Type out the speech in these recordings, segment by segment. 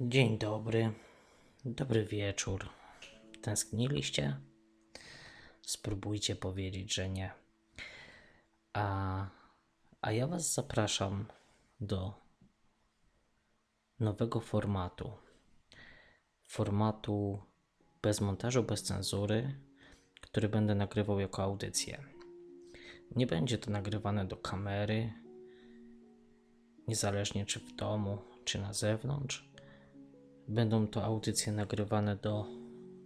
Dzień dobry, dobry wieczór. Tęskniliście? Spróbujcie powiedzieć, że nie. A, a ja Was zapraszam do nowego formatu. Formatu bez montażu, bez cenzury, który będę nagrywał jako audycję. Nie będzie to nagrywane do kamery, niezależnie czy w domu, czy na zewnątrz. Będą to audycje nagrywane do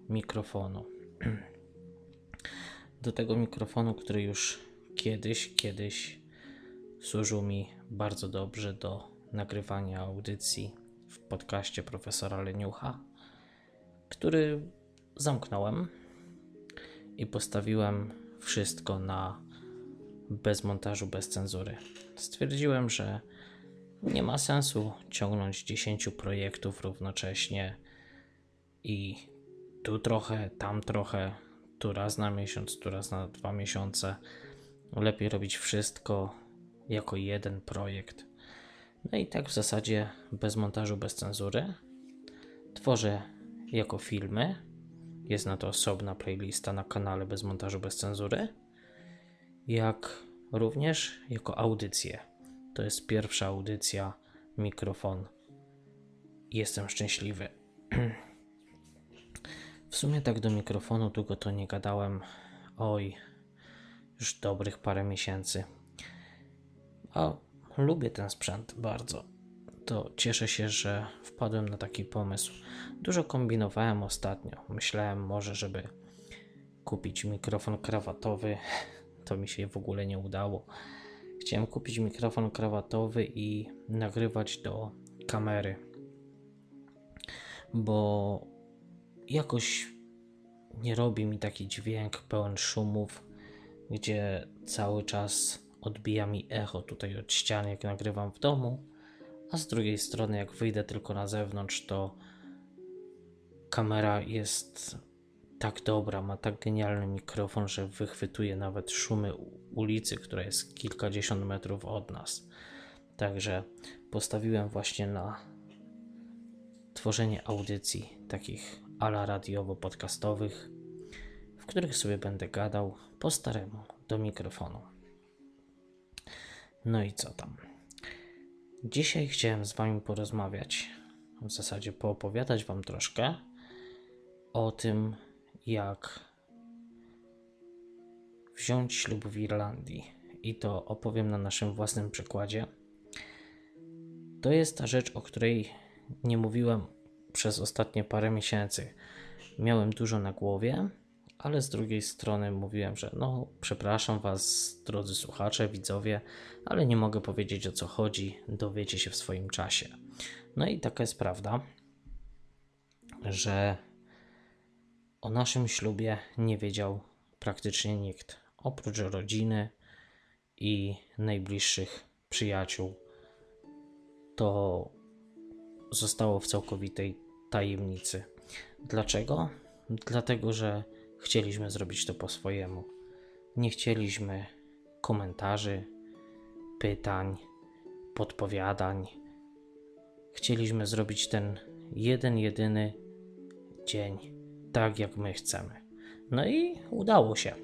mikrofonu. Do tego mikrofonu, który już kiedyś, kiedyś służył mi bardzo dobrze do nagrywania audycji w podcaście profesora Leniucha, który zamknąłem i postawiłem wszystko na bez montażu, bez cenzury. Stwierdziłem, że nie ma sensu ciągnąć 10 projektów równocześnie i tu trochę, tam trochę, tu raz na miesiąc, tu raz na dwa miesiące. Lepiej robić wszystko jako jeden projekt. No i tak w zasadzie bez montażu, bez cenzury. Tworzę jako filmy. Jest na to osobna playlista na kanale bez montażu, bez cenzury. Jak również jako audycje. To jest pierwsza audycja, mikrofon. Jestem szczęśliwy. W sumie tak do mikrofonu długo to nie gadałem. Oj, już dobrych parę miesięcy. A lubię ten sprzęt bardzo. To cieszę się, że wpadłem na taki pomysł. Dużo kombinowałem ostatnio. Myślałem może, żeby kupić mikrofon krawatowy. To mi się w ogóle nie udało. Chciałem kupić mikrofon krawatowy i nagrywać do kamery, bo jakoś nie robi mi taki dźwięk pełen szumów, gdzie cały czas odbija mi echo tutaj od ścian, jak nagrywam w domu, a z drugiej strony, jak wyjdę tylko na zewnątrz, to kamera jest tak dobra, ma tak genialny mikrofon, że wychwytuje nawet szumy ulicy, która jest kilkadziesiąt metrów od nas. Także postawiłem właśnie na tworzenie audycji takich ala radiowo-podcastowych, w których sobie będę gadał po staremu do mikrofonu. No i co tam? Dzisiaj chciałem z Wami porozmawiać, w zasadzie poopowiadać Wam troszkę o tym, jak wziąć ślub w Irlandii. I to opowiem na naszym własnym przykładzie. To jest ta rzecz, o której nie mówiłem przez ostatnie parę miesięcy. Miałem dużo na głowie, ale z drugiej strony mówiłem, że no, przepraszam Was, drodzy słuchacze, widzowie, ale nie mogę powiedzieć o co chodzi, dowiecie się w swoim czasie. No i taka jest prawda, że o naszym ślubie nie wiedział praktycznie nikt, oprócz rodziny i najbliższych przyjaciół. To zostało w całkowitej tajemnicy. Dlaczego? Dlatego, że chcieliśmy zrobić to po swojemu. Nie chcieliśmy komentarzy, pytań, podpowiadań. Chcieliśmy zrobić ten jeden, jedyny dzień tak, jak my chcemy. No i udało się.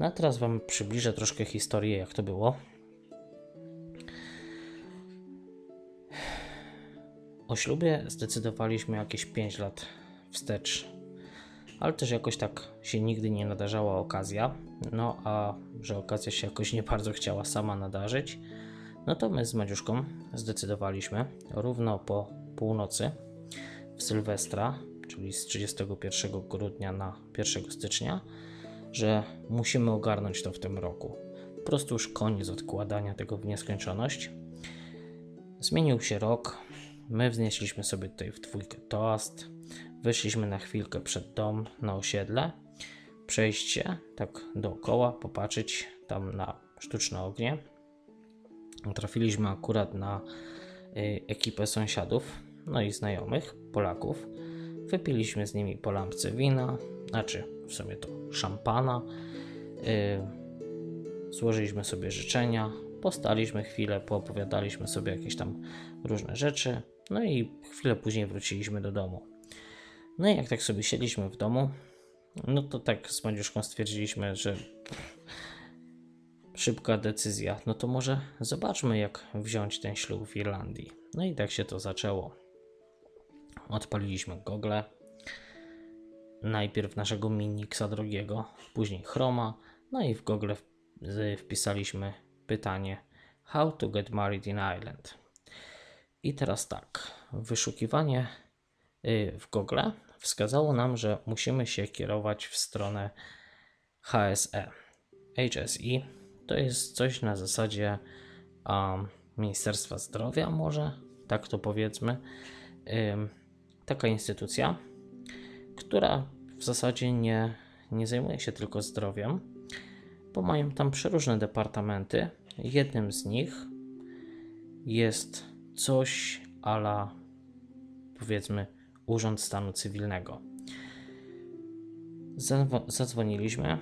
No a teraz Wam przybliżę troszkę historię, jak to było. O ślubie zdecydowaliśmy jakieś 5 lat wstecz, ale też jakoś tak się nigdy nie nadarzała okazja. No a że okazja się jakoś nie bardzo chciała sama nadarzyć, no to my z Madziuszką zdecydowaliśmy równo po północy w Sylwestra czyli z 31 grudnia na 1 stycznia, że musimy ogarnąć to w tym roku. Po prostu już koniec odkładania tego w nieskończoność. Zmienił się rok, my wznieśliśmy sobie tutaj w dwójkę toast, wyszliśmy na chwilkę przed dom na osiedle, przejść się tak dookoła, popatrzeć tam na sztuczne ognie. Trafiliśmy akurat na y, ekipę sąsiadów, no i znajomych, Polaków. Wypiliśmy z nimi po lampce wina, znaczy w sumie to szampana. Yy, złożyliśmy sobie życzenia, postaliśmy chwilę, poopowiadaliśmy sobie jakieś tam różne rzeczy. No i chwilę później wróciliśmy do domu. No i jak tak sobie siedliśmy w domu, no to tak z Mariuszką stwierdziliśmy, że szybka decyzja. No to może zobaczmy, jak wziąć ten ślub w Irlandii. No i tak się to zaczęło. Odpaliliśmy Google. Najpierw naszego Minixa drogiego, później Chroma. No i w Google wpisaliśmy pytanie How to get married in Ireland. I teraz tak, wyszukiwanie y, w Google wskazało nam, że musimy się kierować w stronę HSE. HSE to jest coś na zasadzie um, Ministerstwa Zdrowia, może tak to powiedzmy. Um, taka instytucja, która w zasadzie nie, nie zajmuje się tylko zdrowiem, bo mają tam przeróżne departamenty. Jednym z nich jest coś ala powiedzmy Urząd Stanu Cywilnego. Zadzwoniliśmy,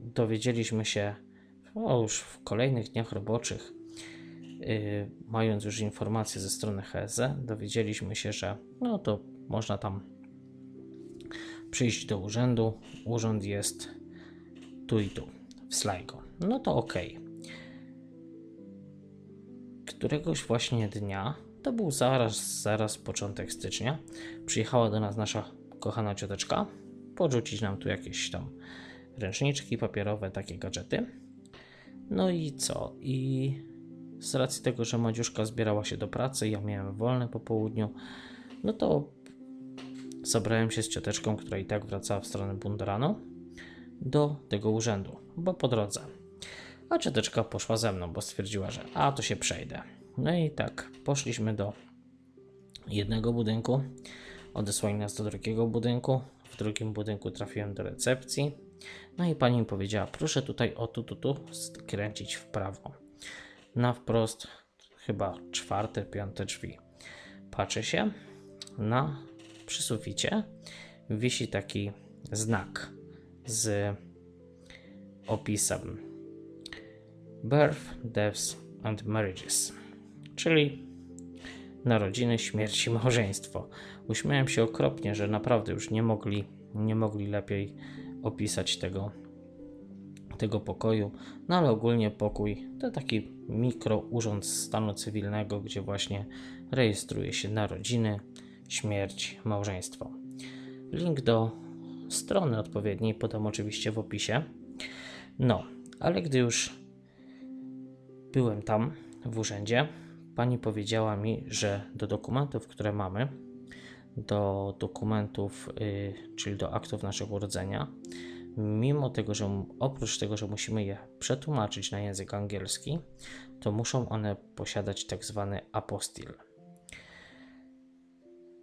dowiedzieliśmy się o, już w kolejnych dniach roboczych, mając już informacje ze strony HSE, dowiedzieliśmy się, że no to można tam przyjść do urzędu. Urząd jest tu i tu, w Sligo. No to ok. Któregoś właśnie dnia, to był zaraz, zaraz początek stycznia, przyjechała do nas nasza kochana cioteczka, podrzucić nam tu jakieś tam ręczniczki papierowe, takie gadżety. No i co? I z racji tego, że Madziuszka zbierała się do pracy, ja miałem wolne po południu, no to zabrałem się z cioteczką, która i tak wracała w stronę Bundoranu, do tego urzędu, bo po drodze. A cioteczka poszła ze mną, bo stwierdziła, że a to się przejdę. No i tak, poszliśmy do jednego budynku, odesłali nas do drugiego budynku. W drugim budynku trafiłem do recepcji. No i pani mi powiedziała, proszę tutaj o tu, tu, tu skręcić w prawo. Na wprost chyba czwarte, piąte drzwi. Patrzę się, na przy suficie wisi taki znak z opisem Birth, Deaths and Marriages, czyli narodziny, śmierć i małżeństwo. Uśmiałem się okropnie, że naprawdę już nie mogli, nie mogli lepiej opisać tego, tego pokoju. No ale ogólnie pokój to taki mikro urząd stanu cywilnego, gdzie właśnie rejestruje się narodziny, śmierć, małżeństwo. Link do strony odpowiedniej podam oczywiście w opisie. No, ale gdy już byłem tam w urzędzie, pani powiedziała mi, że do dokumentów, które mamy, do dokumentów, yy, czyli do aktów naszego urodzenia, mimo tego, że oprócz tego, że musimy je przetłumaczyć na język angielski, to muszą one posiadać tak zwany apostil.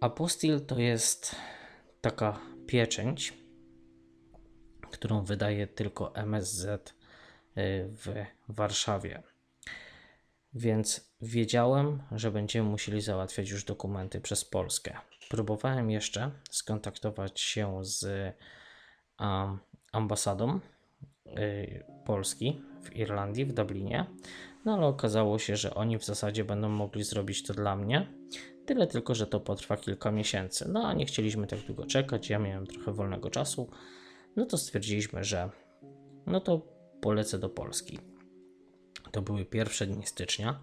Apostil to jest taka pieczęć, którą wydaje tylko MSZ y, w Warszawie. Więc wiedziałem, że będziemy musieli załatwiać już dokumenty przez Polskę. Próbowałem jeszcze skontaktować się z ambasadą y, Polski w Irlandii, w Dublinie, no ale okazało się, że oni w zasadzie będą mogli zrobić to dla mnie. Tyle tylko, że to potrwa kilka miesięcy. No a nie chcieliśmy tak długo czekać, ja miałem trochę wolnego czasu, no to stwierdziliśmy, że no to polecę do Polski. To były pierwsze dni stycznia.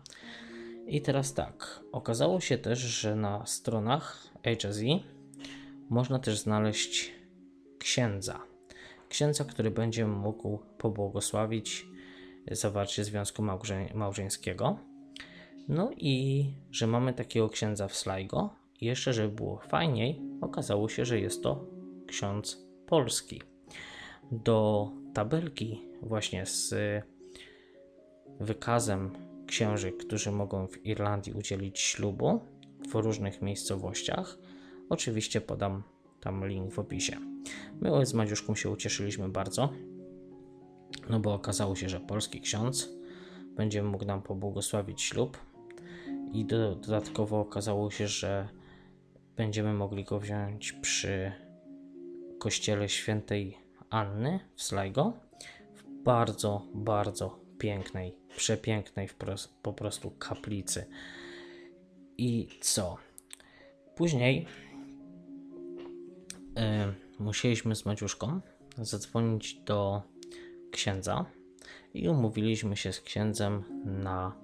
I teraz tak, okazało się też, że na stronach HSE można też znaleźć księdza. Księdza, który będzie mógł pobłogosławić zawarcie związku małże małżeńskiego. No i że mamy takiego księdza w Sligo. I jeszcze, żeby było fajniej, okazało się, że jest to ksiądz polski. Do tabelki właśnie z wykazem księży, którzy mogą w Irlandii udzielić ślubu w różnych miejscowościach. Oczywiście podam tam link w opisie. My z Madziuszką się ucieszyliśmy bardzo, no bo okazało się, że polski ksiądz będzie mógł nam pobłogosławić ślub i do, dodatkowo okazało się, że będziemy mogli go wziąć przy kościele świętej Anny w Sligo w bardzo, bardzo pięknej, przepięknej po prostu kaplicy. i co? Później musieliśmy z Maciuszką zadzwonić do księdza i umówiliśmy się z księdzem na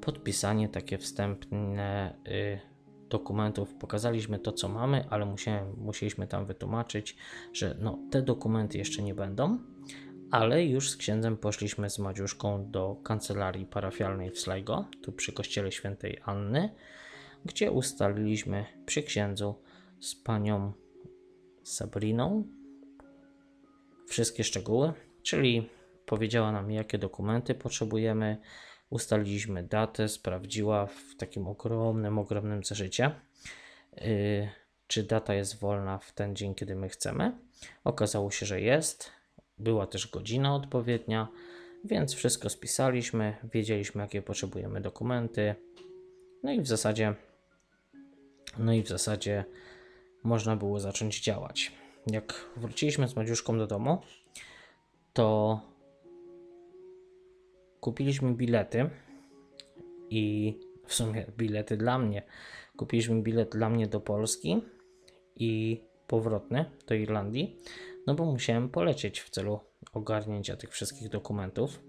podpisanie takie wstępne y, dokumentów. Pokazaliśmy to, co mamy, ale musiałem, musieliśmy tam wytłumaczyć, że no, te dokumenty jeszcze nie będą, ale już z księdzem poszliśmy z Madziuszką do kancelarii parafialnej w Slajgo, tu przy kościele świętej Anny, gdzie ustaliliśmy przy księdzu z panią Sabriną wszystkie szczegóły, czyli powiedziała nam, jakie dokumenty potrzebujemy, ustaliliśmy datę, sprawdziła w takim ogromnym, ogromnym zeszycie, yy, czy data jest wolna w ten dzień, kiedy my chcemy. Okazało się, że jest. Była też godzina odpowiednia, więc wszystko spisaliśmy, wiedzieliśmy, jakie potrzebujemy dokumenty. No i w zasadzie, no i w zasadzie można było zacząć działać. Jak wróciliśmy z Madziuszką do domu, to kupiliśmy bilety i w sumie bilety dla mnie. Kupiliśmy bilet dla mnie do Polski i powrotny do Irlandii, no bo musiałem polecieć w celu ogarnięcia tych wszystkich dokumentów.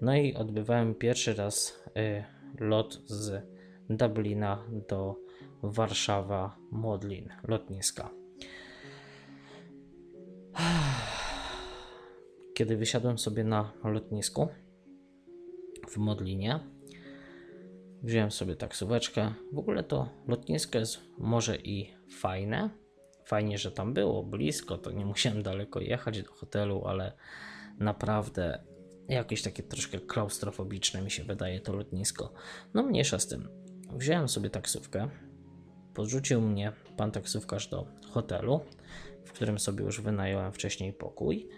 No i odbywałem pierwszy raz y, lot z Dublina do Warszawa Modlin, lotniska. Kiedy wysiadłem sobie na lotnisku, w Modlinie. Wziąłem sobie taksóweczkę. W ogóle to lotnisko jest może i fajne. Fajnie, że tam było blisko, to nie musiałem daleko jechać do hotelu, ale naprawdę jakieś takie troszkę klaustrofobiczne mi się wydaje to lotnisko. No mniejsza z tym. Wziąłem sobie taksówkę. Podrzucił mnie pan taksówkarz do hotelu, w którym sobie już wynająłem wcześniej pokój.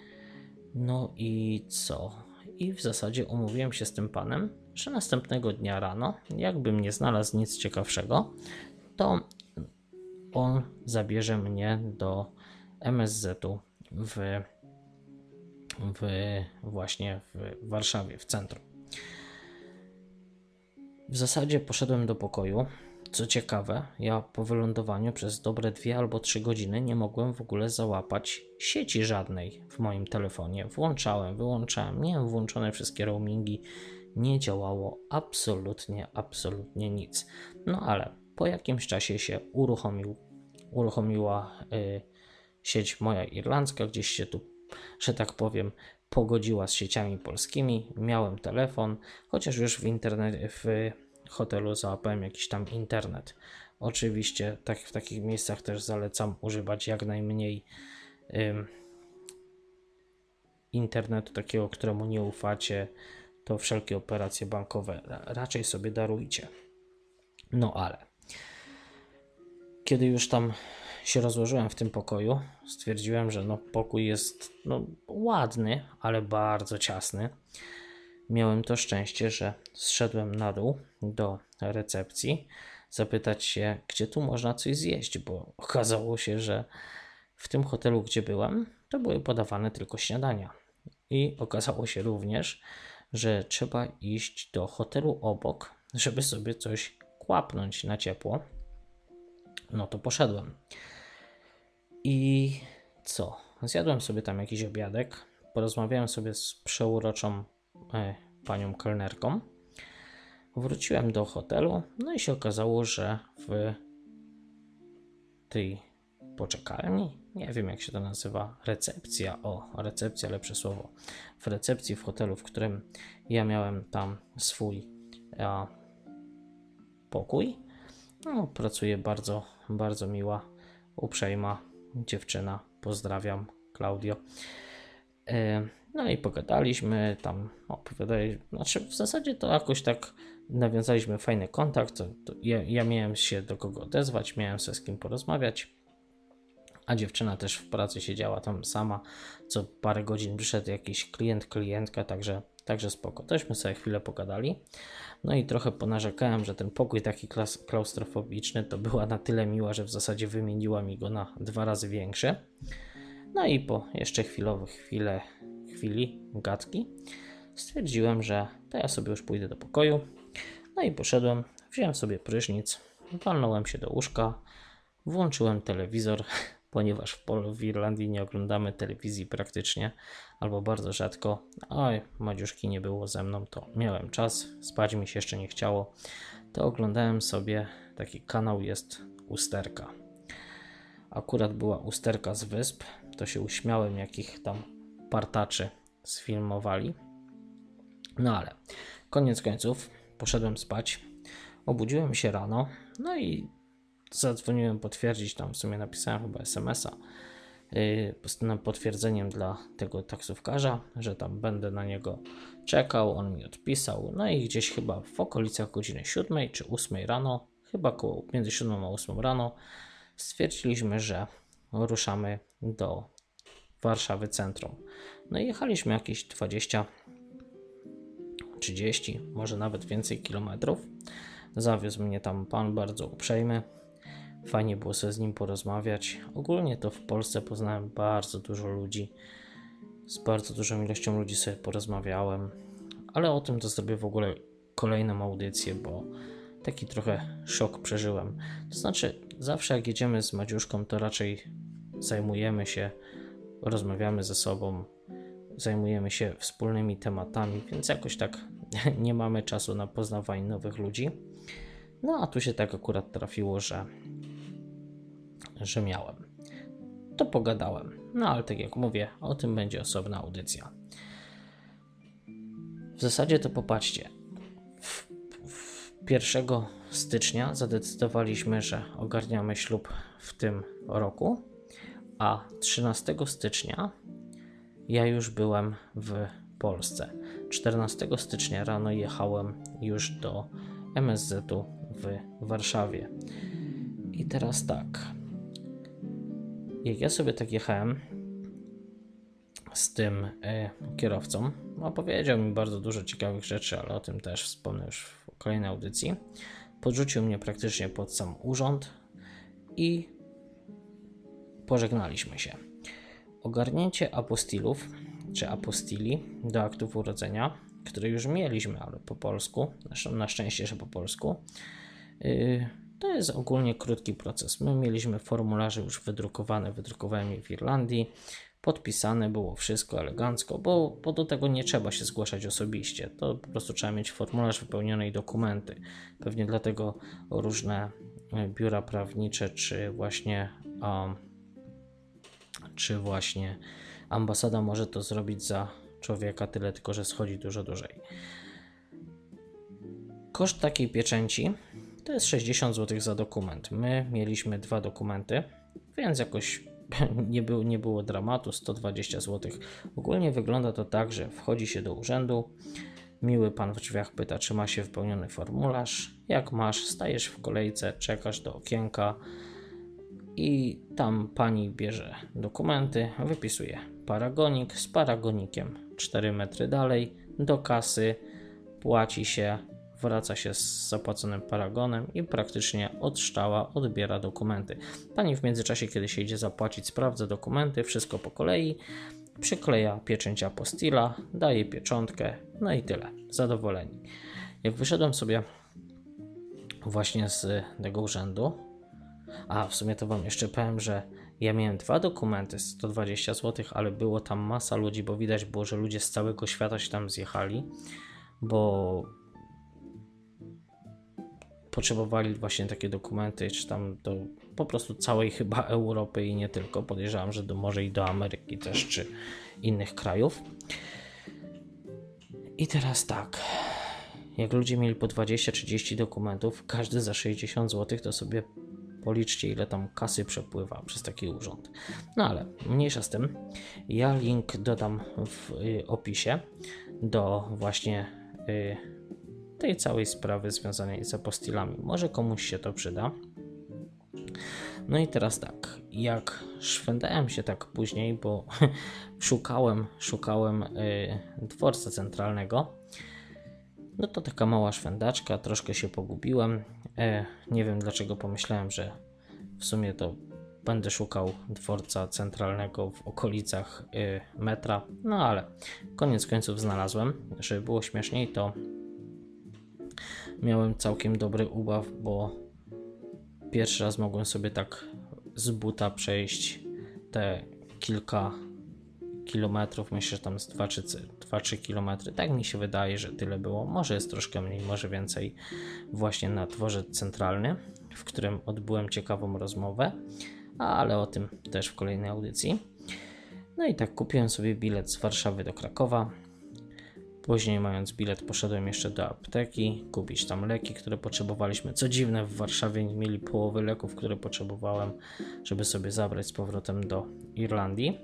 No i co? i w zasadzie umówiłem się z tym panem, że następnego dnia rano, jakbym nie znalazł nic ciekawszego, to on zabierze mnie do MSZ-u w, w właśnie w Warszawie, w centrum. W zasadzie poszedłem do pokoju, co ciekawe, ja po wylądowaniu przez dobre dwie albo trzy godziny nie mogłem w ogóle załapać sieci żadnej w moim telefonie. Włączałem, wyłączałem, miałem włączone wszystkie roamingi, nie działało absolutnie, absolutnie nic. No ale po jakimś czasie się uruchomił, uruchomiła y, sieć moja irlandzka, gdzieś się tu, że tak powiem, pogodziła z sieciami polskimi. Miałem telefon, chociaż już w internecie, w hotelu załapałem jakiś tam internet. Oczywiście tak, w takich miejscach też zalecam używać jak najmniej ym, internetu takiego, któremu nie ufacie, to wszelkie operacje bankowe raczej sobie darujcie. No ale kiedy już tam się rozłożyłem w tym pokoju, stwierdziłem, że no pokój jest no, ładny, ale bardzo ciasny miałem to szczęście, że zszedłem na dół do recepcji, zapytać się, gdzie tu można coś zjeść, bo okazało się, że w tym hotelu, gdzie byłem, to były podawane tylko śniadania. I okazało się również, że trzeba iść do hotelu obok, żeby sobie coś kłapnąć na ciepło. No to poszedłem. I co? Zjadłem sobie tam jakiś obiadek, porozmawiałem sobie z przeuroczą panią kelnerką. Wróciłem do hotelu, no i się okazało, że w tej poczekalni, nie wiem jak się to nazywa, recepcja, o, recepcja, lepsze słowo, w recepcji w hotelu, w którym ja miałem tam swój a, pokój, no, pracuje bardzo, bardzo miła, uprzejma dziewczyna, pozdrawiam, Claudio. E, no i pogadaliśmy, tam opowiadali, znaczy w zasadzie to jakoś tak nawiązaliśmy fajny kontakt. To, to ja, ja, miałem się do kogo odezwać, miałem się z kim porozmawiać, a dziewczyna też w pracy siedziała tam sama. Co parę godzin przyszedł jakiś klient, klientka, także, także spoko. Tośmy sobie chwilę pogadali. No i trochę ponarzekałem, że ten pokój taki klas, klaustrofobiczny to była na tyle miła, że w zasadzie wymieniła mi go na dwa razy większy. No i po jeszcze chwilowych chwilę chwili gadki stwierdziłem, że to ja sobie już pójdę do pokoju. No i poszedłem, wziąłem sobie prysznic, walnąłem się do łóżka, włączyłem telewizor, ponieważ w, Pol- w Irlandii nie oglądamy telewizji praktycznie, albo bardzo rzadko. Oj, Madziuszki nie było ze mną, to miałem czas, spać mi się jeszcze nie chciało. To oglądałem sobie, taki kanał jest Usterka. Akurat była Usterka z Wysp, to się uśmiałem, jakich tam partaczy sfilmowali. No ale koniec końców poszedłem spać, obudziłem się rano, no i zadzwoniłem potwierdzić, tam w sumie napisałem chyba SMS-a yy, potwierdzeniem dla tego taksówkarza, że tam będę na niego czekał, on mi odpisał, no i gdzieś chyba w okolicach godziny 7 czy 8 rano, chyba koło między 7 a 8 rano, stwierdziliśmy, że ruszamy do Warszawy Centrum. No i jechaliśmy jakieś 20 30, może nawet więcej kilometrów. Zawiózł mnie tam pan bardzo uprzejmy. Fajnie było sobie z nim porozmawiać. Ogólnie to w Polsce poznałem bardzo dużo ludzi. Z bardzo dużą ilością ludzi sobie porozmawiałem. Ale o tym to zrobię w ogóle kolejną audycję, bo taki trochę szok przeżyłem. To znaczy, zawsze jak jedziemy z Madziuszką, to raczej zajmujemy się, rozmawiamy ze sobą, zajmujemy się wspólnymi tematami, więc jakoś tak nie mamy czasu na poznawanie nowych ludzi. No a tu się tak akurat trafiło, że, że miałem. To pogadałem. No ale tak jak mówię, o tym będzie osobna audycja. W zasadzie to popatrzcie. W, w 1 stycznia zadecydowaliśmy, że ogarniamy ślub w tym roku, a 13 stycznia ja już byłem w Polsce. 14 stycznia rano jechałem już do MSZ-u w Warszawie. I teraz tak. Jak ja sobie tak jechałem z tym y, kierowcą, opowiedział mi bardzo dużo ciekawych rzeczy, ale o tym też wspomnę już w kolejnej audycji. Podrzucił mnie praktycznie pod sam urząd i pożegnaliśmy się. Ogarnięcie apostilów czy apostili do aktów urodzenia, które już mieliśmy, ale po polsku, na szczęście, że po polsku, yy, to jest ogólnie krótki proces. My mieliśmy formularze już wydrukowane, wydrukowałem je w Irlandii, podpisane było wszystko elegancko, bo, bo do tego nie trzeba się zgłaszać osobiście. To po prostu trzeba mieć formularz wypełniony i dokumenty. Pewnie dlatego różne biura prawnicze, czy właśnie, um, czy właśnie ambasada może to zrobić za człowieka, tyle tylko, że schodzi dużo dłużej. Koszt takiej pieczęci to jest 60 zł za dokument. My mieliśmy dwa dokumenty, więc jakoś nie, był, nie było dramatu, 120 zł. Ogólnie wygląda to tak, że wchodzi się do urzędu, miły pan w drzwiach pyta, czy ma się wypełniony formularz. Jak masz, stajesz w kolejce, czekasz do okienka i tam pani bierze dokumenty, wypisuje paragonik z paragonikiem 4 metry dalej do kasy, płaci się, wraca się z zapłaconym paragonem i praktycznie od szczała odbiera dokumenty. Pani w międzyczasie, kiedy się idzie zapłacić, sprawdza dokumenty, wszystko po kolei, przykleja pieczęć apostila, daje pieczątkę, no i tyle. Zadowoleni. Jak wyszedłem sobie właśnie z tego urzędu, a w sumie to Wam jeszcze powiem, że ja miałem dwa dokumenty, 120 zł, ale było tam masa ludzi, bo widać było, że ludzie z całego świata się tam zjechali, bo potrzebowali właśnie takie dokumenty, czy tam do po prostu całej chyba Europy i nie tylko. Podejrzewam, że do, może i do Ameryki też, czy innych krajów. I teraz tak. Jak ludzie mieli po 20-30 dokumentów, każdy za 60 zł, to sobie policzcie, ile tam kasy przepływa przez taki urząd. No ale mniejsza z tym. Ja link dodam w y, opisie do właśnie y, tej całej sprawy związanej z apostilami. Może komuś się to przyda. No i teraz tak, jak szwendałem się tak później, bo szukałem, szukałem y, dworca centralnego, no to taka mała szwendaczka, troszkę się pogubiłem. E, nie wiem dlaczego pomyślałem, że w sumie to będę szukał dworca centralnego w okolicach y, metra, no ale koniec końców znalazłem. Żeby było śmieszniej, to miałem całkiem dobry ubaw, bo pierwszy raz mogłem sobie tak z buta przejść te kilka kilometrów, myślę, że tam z 2-3 kilometry. Tak mi się wydaje, że tyle było. Może jest troszkę mniej, może więcej właśnie na dworzec centralny, w którym odbyłem ciekawą rozmowę, ale o tym też w kolejnej audycji. No i tak kupiłem sobie bilet z Warszawy do Krakowa. Później, mając bilet, poszedłem jeszcze do apteki kupić tam leki, które potrzebowaliśmy. Co dziwne, w Warszawie nie mieli połowy leków, które potrzebowałem, żeby sobie zabrać z powrotem do Irlandii.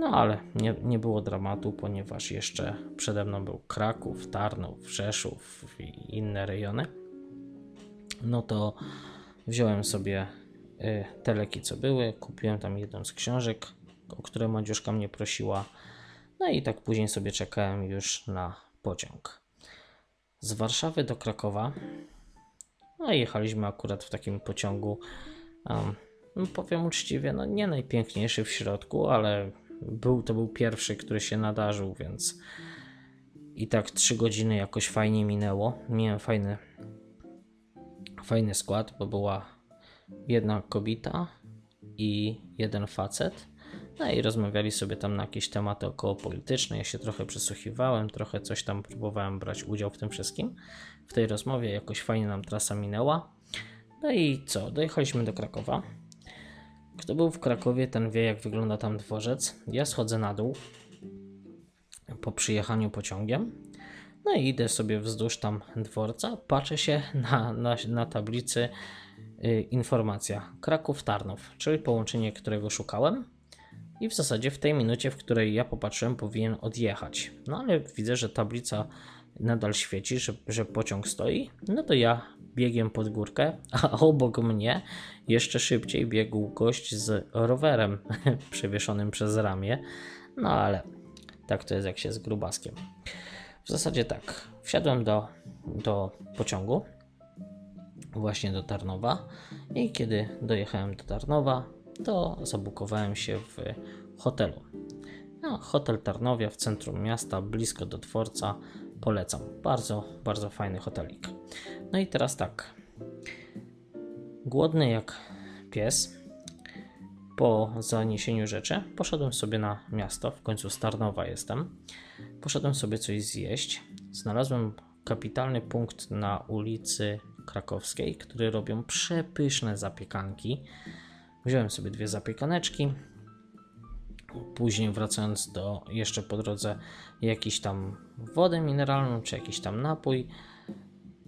No ale nie, nie było dramatu, ponieważ jeszcze przede mną był Kraków, Tarnów, Rzeszów i inne rejony. No to wziąłem sobie y, te leki, co były, kupiłem tam jedną z książek, o które Madziuszka mnie prosiła. No i tak później sobie czekałem już na pociąg. Z Warszawy do Krakowa. No i jechaliśmy akurat w takim pociągu. Um, powiem uczciwie, no nie najpiękniejszy w środku, ale był, to był pierwszy, który się nadarzył, więc i tak 3 godziny jakoś fajnie minęło. Miałem fajny, fajny skład, bo była jedna kobieta i jeden facet. No i rozmawiali sobie tam na jakieś tematy około polityczne. Ja się trochę przysłuchiwałem, trochę coś tam próbowałem brać udział w tym wszystkim. W tej rozmowie jakoś fajnie nam trasa minęła. No i co? Dojechaliśmy do Krakowa. Kto był w Krakowie, ten wie, jak wygląda tam dworzec. Ja schodzę na dół po przyjechaniu pociągiem. No i idę sobie wzdłuż tam dworca, patrzę się na, na, na tablicy y, informacja Kraków-Tarnów, czyli połączenie, którego szukałem. I w zasadzie w tej minucie, w której ja popatrzyłem, powinien odjechać. No ale widzę, że tablica nadal świeci, że, że pociąg stoi. No to ja biegiem pod górkę, a obok mnie jeszcze szybciej biegł gość z rowerem przewieszonym przez ramię. No ale tak to jest, jak się z grubaskiem. W zasadzie tak. Wsiadłem do, do pociągu, właśnie do Tarnowa, i kiedy dojechałem do Tarnowa, to zabukowałem się w hotelu. No, hotel Tarnowia w centrum miasta, blisko do dworca. Polecam. Bardzo, bardzo fajny hotelik. No i teraz tak. Głodny jak pies. Po zaniesieniu rzeczy poszedłem sobie na miasto, w końcu Starnowa jestem. Poszedłem sobie coś zjeść. Znalazłem kapitalny punkt na ulicy Krakowskiej, który robią przepyszne zapiekanki. Wziąłem sobie dwie zapiekaneczki. Później wracając do jeszcze po drodze jakiś tam wodę mineralną czy jakiś tam napój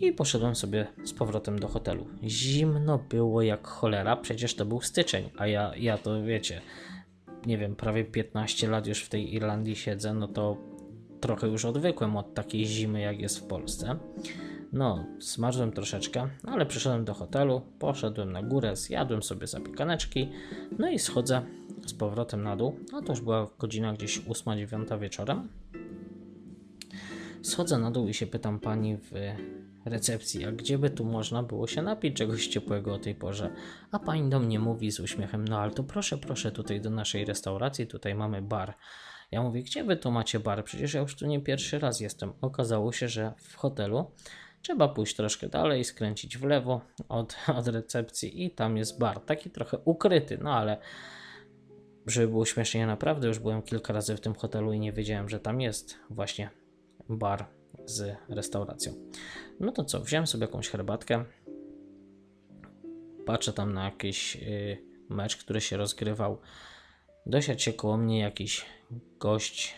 i poszedłem sobie z powrotem do hotelu. Zimno było jak cholera, przecież to był styczeń, a ja, ja to wiecie, nie wiem, prawie 15 lat już w tej Irlandii siedzę, no to trochę już odwykłem od takiej zimy, jak jest w Polsce. No, smażyłem troszeczkę, ale przyszedłem do hotelu, poszedłem na górę, zjadłem sobie zapiekaneczki, no i schodzę z powrotem na dół. No to już była godzina gdzieś 8-9 wieczorem. Schodzę na dół i się pytam pani w recepcji, a gdzie by tu można było się napić czegoś ciepłego o tej porze? A pani do mnie mówi z uśmiechem, no ale to proszę, proszę tutaj do naszej restauracji, tutaj mamy bar. Ja mówię, gdzie wy tu macie bar? Przecież ja już tu nie pierwszy raz jestem. Okazało się, że w hotelu trzeba pójść troszkę dalej, skręcić w lewo od, od recepcji i tam jest bar. Taki trochę ukryty, no ale żeby było śmiesznie, naprawdę już byłem kilka razy w tym hotelu i nie wiedziałem, że tam jest właśnie bar z restauracją. No to co, wziąłem sobie jakąś herbatkę, patrzę tam na jakiś yy, mecz, który się rozgrywał. Dosiadł się koło mnie jakiś gość.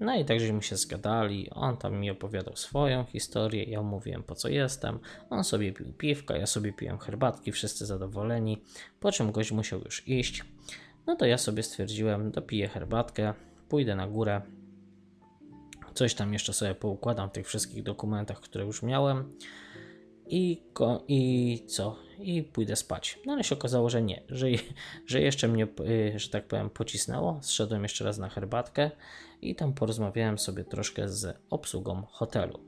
No i tak żeśmy się zgadali. On tam mi opowiadał swoją historię, ja mówiłem po co jestem. On sobie pił piwka, ja sobie piłem herbatki, wszyscy zadowoleni. Po czym gość musiał już iść. No to ja sobie stwierdziłem, dopiję herbatkę, pójdę na górę, Coś tam jeszcze sobie poukładam w tych wszystkich dokumentach, które już miałem. I, I co? I pójdę spać. No ale się okazało, że nie, że, że jeszcze mnie, y, że tak powiem, pocisnęło. Zszedłem jeszcze raz na herbatkę i tam porozmawiałem sobie troszkę z obsługą hotelu.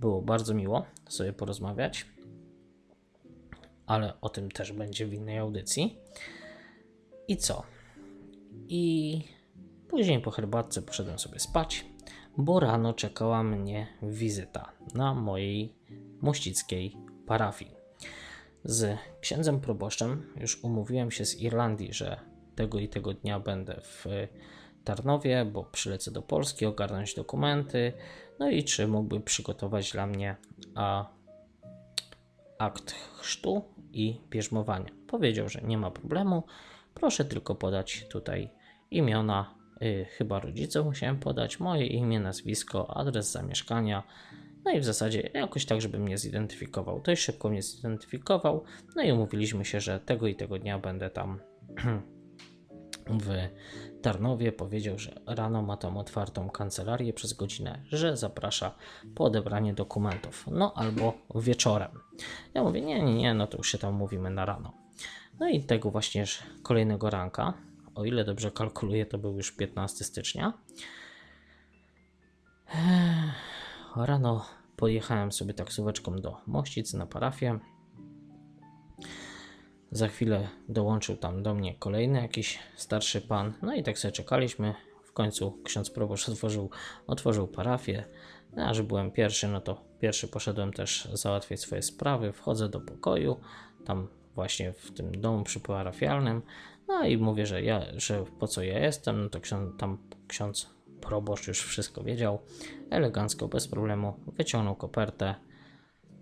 Było bardzo miło sobie porozmawiać, ale o tym też będzie w innej audycji. I co? I później po herbatce poszedłem sobie spać bo rano czekała mnie wizyta na mojej mościckiej parafii. z księdzem proboszczem już umówiłem się z Irlandii, że tego i tego dnia będę w Tarnowie, bo przylecę do Polski, ogarnąć dokumenty, no i czy mógłby przygotować dla mnie a, akt chrztu i bierzmowania. Powiedział, że nie ma problemu, proszę tylko podać tutaj imiona, chyba rodziców musiałem podać, moje imię, nazwisko, adres zamieszkania, no i w zasadzie jakoś tak, żeby mnie zidentyfikował. Dość szybko mnie zidentyfikował, no i umówiliśmy się, że tego i tego dnia będę tam w Tarnowie. Powiedział, że rano ma tam otwartą kancelarię przez godzinę, że zaprasza po odebranie dokumentów, no albo wieczorem. Ja mówię, nie, nie, nie, no to już się tam mówimy na rano. No i tego właśnie kolejnego ranka, o ile dobrze kalkuluję, to był już 15 stycznia. Rano pojechałem sobie taksóweczką do Mościc na parafię. Za chwilę dołączył tam do mnie kolejny jakiś starszy pan. No i tak sobie czekaliśmy. W końcu ksiądz proboszcz otworzył, otworzył parafię. No, a że byłem pierwszy, no to pierwszy poszedłem też załatwiać swoje sprawy. Wchodzę do pokoju, tam właśnie w tym domu przyparafialnym. No i mówię, że ja, że po co ja jestem, no to ksiądz, tam ksiądz proboszcz już wszystko wiedział. Elegancko, bez problemu wyciągnął kopertę,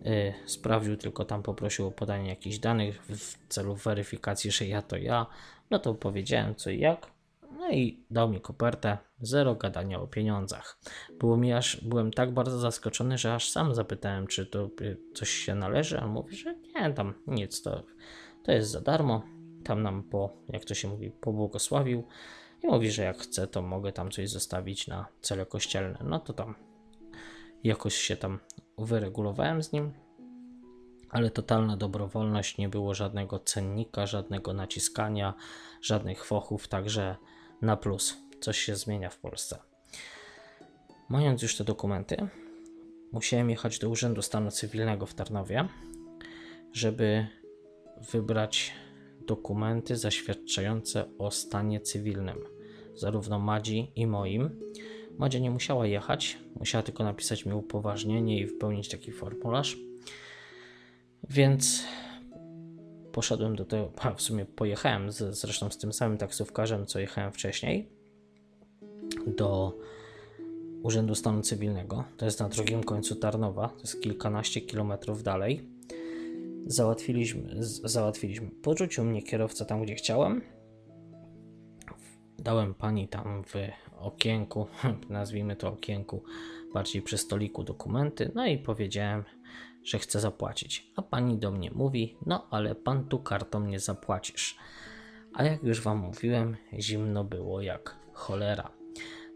yy, sprawdził, tylko tam poprosił o podanie jakichś danych w celu weryfikacji, że ja to ja. No to powiedziałem co i jak. No i dał mi kopertę, zero gadania o pieniądzach. Było mi aż, byłem tak bardzo zaskoczony, że aż sam zapytałem, czy to y, coś się należy, a mówi, że nie, tam nic, to, to jest za darmo. Tam nam po, jak to się mówi, pobłogosławił i mówi, że jak chcę, to mogę tam coś zostawić na cele kościelne. No to tam jakoś się tam wyregulowałem z nim, ale totalna dobrowolność, nie było żadnego cennika, żadnego naciskania, żadnych fochów, także na plus. Coś się zmienia w Polsce. Mając już te dokumenty, musiałem jechać do Urzędu Stanu Cywilnego w Tarnowie, żeby wybrać dokumenty zaświadczające o stanie cywilnym, zarówno Madzi i moim. Madzia nie musiała jechać, musiała tylko napisać mi upoważnienie i wypełnić taki formularz. Więc poszedłem do tego, a w sumie pojechałem z, zresztą z tym samym taksówkarzem, co jechałem wcześniej, do Urzędu Stanu Cywilnego. To jest na drugim końcu Tarnowa, to jest kilkanaście kilometrów dalej. Załatwiliśmy, załatwiliśmy. Podrzucił mnie kierowca tam, gdzie chciałem. Dałem pani tam w okienku, nazwijmy to okienku, bardziej przy stoliku dokumenty, no i powiedziałem, że chcę zapłacić. A pani do mnie mówi: No, ale pan tu kartą nie zapłacisz. A jak już wam mówiłem, zimno było jak cholera.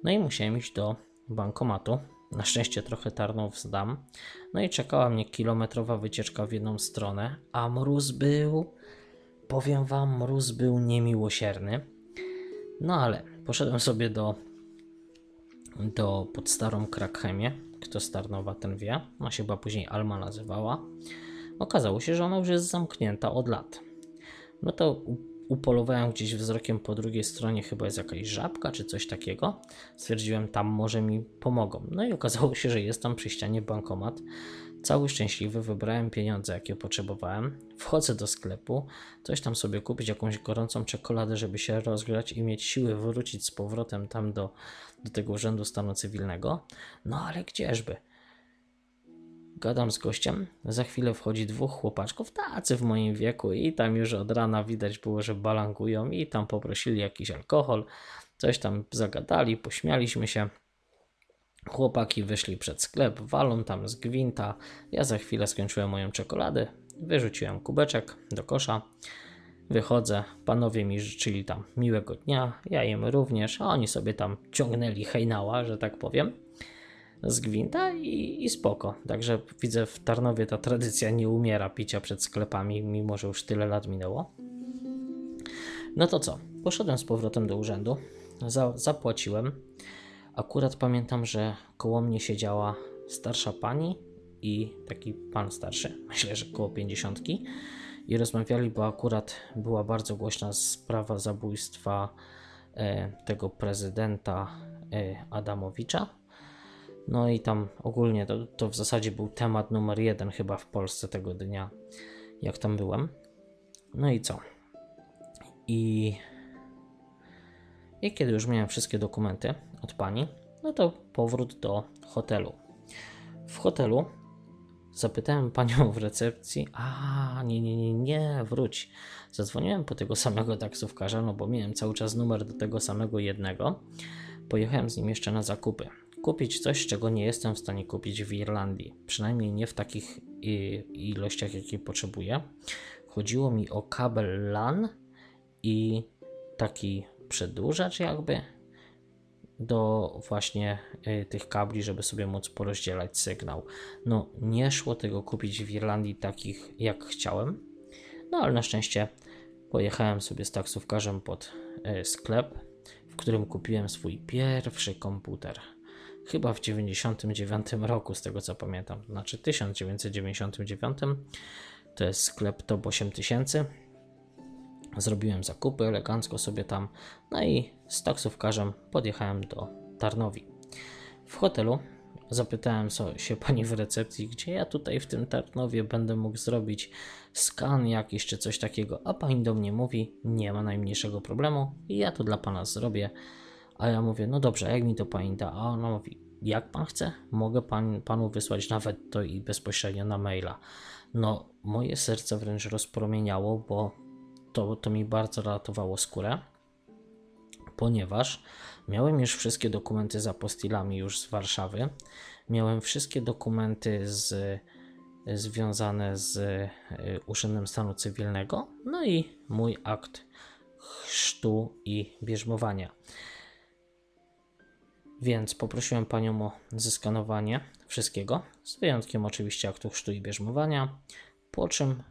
No i musiałem iść do bankomatu. Na szczęście trochę Tarnów zdam. No i czekała mnie kilometrowa wycieczka w jedną stronę, a mróz był, powiem wam, mróz był niemiłosierny. No ale poszedłem sobie do, do pod starą Krakhemię. Kto z Tarnowa, ten wie. Ona się chyba później Alma nazywała. Okazało się, że ona już jest zamknięta od lat. No to upolowałem gdzieś wzrokiem po drugiej stronie, chyba jest jakaś żabka czy coś takiego. Stwierdziłem, tam może mi pomogą. No i okazało się, że jest tam przy ścianie bankomat. Cały szczęśliwy, wybrałem pieniądze, jakie potrzebowałem. Wchodzę do sklepu, coś tam sobie kupić, jakąś gorącą czekoladę, żeby się rozgrzać i mieć siły wrócić z powrotem tam do, do tego urzędu stanu cywilnego. No ale gdzieżby? Gadam z gościem, za chwilę wchodzi dwóch chłopaczków, tacy w moim wieku i tam już od rana widać było, że balangują i tam poprosili jakiś alkohol, coś tam zagadali, pośmialiśmy się. Chłopaki wyszli przed sklep, walą tam z gwinta. Ja za chwilę skończyłem moją czekoladę, wyrzuciłem kubeczek do kosza. Wychodzę, panowie mi życzyli tam miłego dnia, ja im również, a oni sobie tam ciągnęli hejnała, że tak powiem z gwinta i, i spoko. Także widzę w Tarnowie ta tradycja nie umiera picia przed sklepami, mimo że już tyle lat minęło. No to co? Poszedłem z powrotem do urzędu, za, zapłaciłem. Akurat pamiętam, że koło mnie siedziała starsza pani i taki pan starszy, myślę, że koło pięćdziesiątki i rozmawiali, bo akurat była bardzo głośna sprawa zabójstwa e, tego prezydenta e, Adamowicza no i tam ogólnie to, to w zasadzie był temat numer jeden chyba w Polsce tego dnia. jak tam byłem. No i co? I, I kiedy już miałem wszystkie dokumenty od pani, no to powrót do hotelu. W hotelu zapytałem panią w recepcji, a nie, nie, nie, nie, wróć. Zadzwoniłem po tego samego taksówkarza, no bo miałem cały czas numer do tego samego jednego. Pojechałem z nim jeszcze na zakupy. Kupić coś, czego nie jestem w stanie kupić w Irlandii. Przynajmniej nie w takich ilościach, jakie potrzebuję. Chodziło mi o kabel LAN i taki przedłużacz jakby do właśnie y, tych kabli, żeby sobie móc porozdzielać sygnał. No nie szło tego kupić w Irlandii takich jak chciałem, no ale na szczęście pojechałem sobie z taksówkarzem pod y, sklep, w którym kupiłem swój pierwszy komputer. Chyba w 99 roku, z tego co pamiętam. Znaczy 1999 to jest sklep Top 8000 Zrobiłem zakupy elegancko sobie tam, no i z taksówkarzem podjechałem do Tarnowi. W hotelu zapytałem się pani w recepcji, gdzie ja tutaj w tym Tarnowie będę mógł zrobić skan jakiś czy coś takiego, a pani do mnie mówi, nie ma najmniejszego problemu, ja to dla pana zrobię. A ja mówię, no dobrze, jak mi to pani da? A ona mówi, jak pan chce, mogę pan, panu wysłać nawet to i bezpośrednio na maila. No, moje serce wręcz rozpromieniało, bo to, to mi bardzo ratowało skórę, ponieważ miałem już wszystkie dokumenty z apostilami już z Warszawy, miałem wszystkie dokumenty z, związane z y, Urzędem Stanu Cywilnego, no i mój akt chrztu i bierzmowania. Więc poprosiłem panią o zeskanowanie wszystkiego, z wyjątkiem oczywiście aktu chrztu i bierzmowania, po czym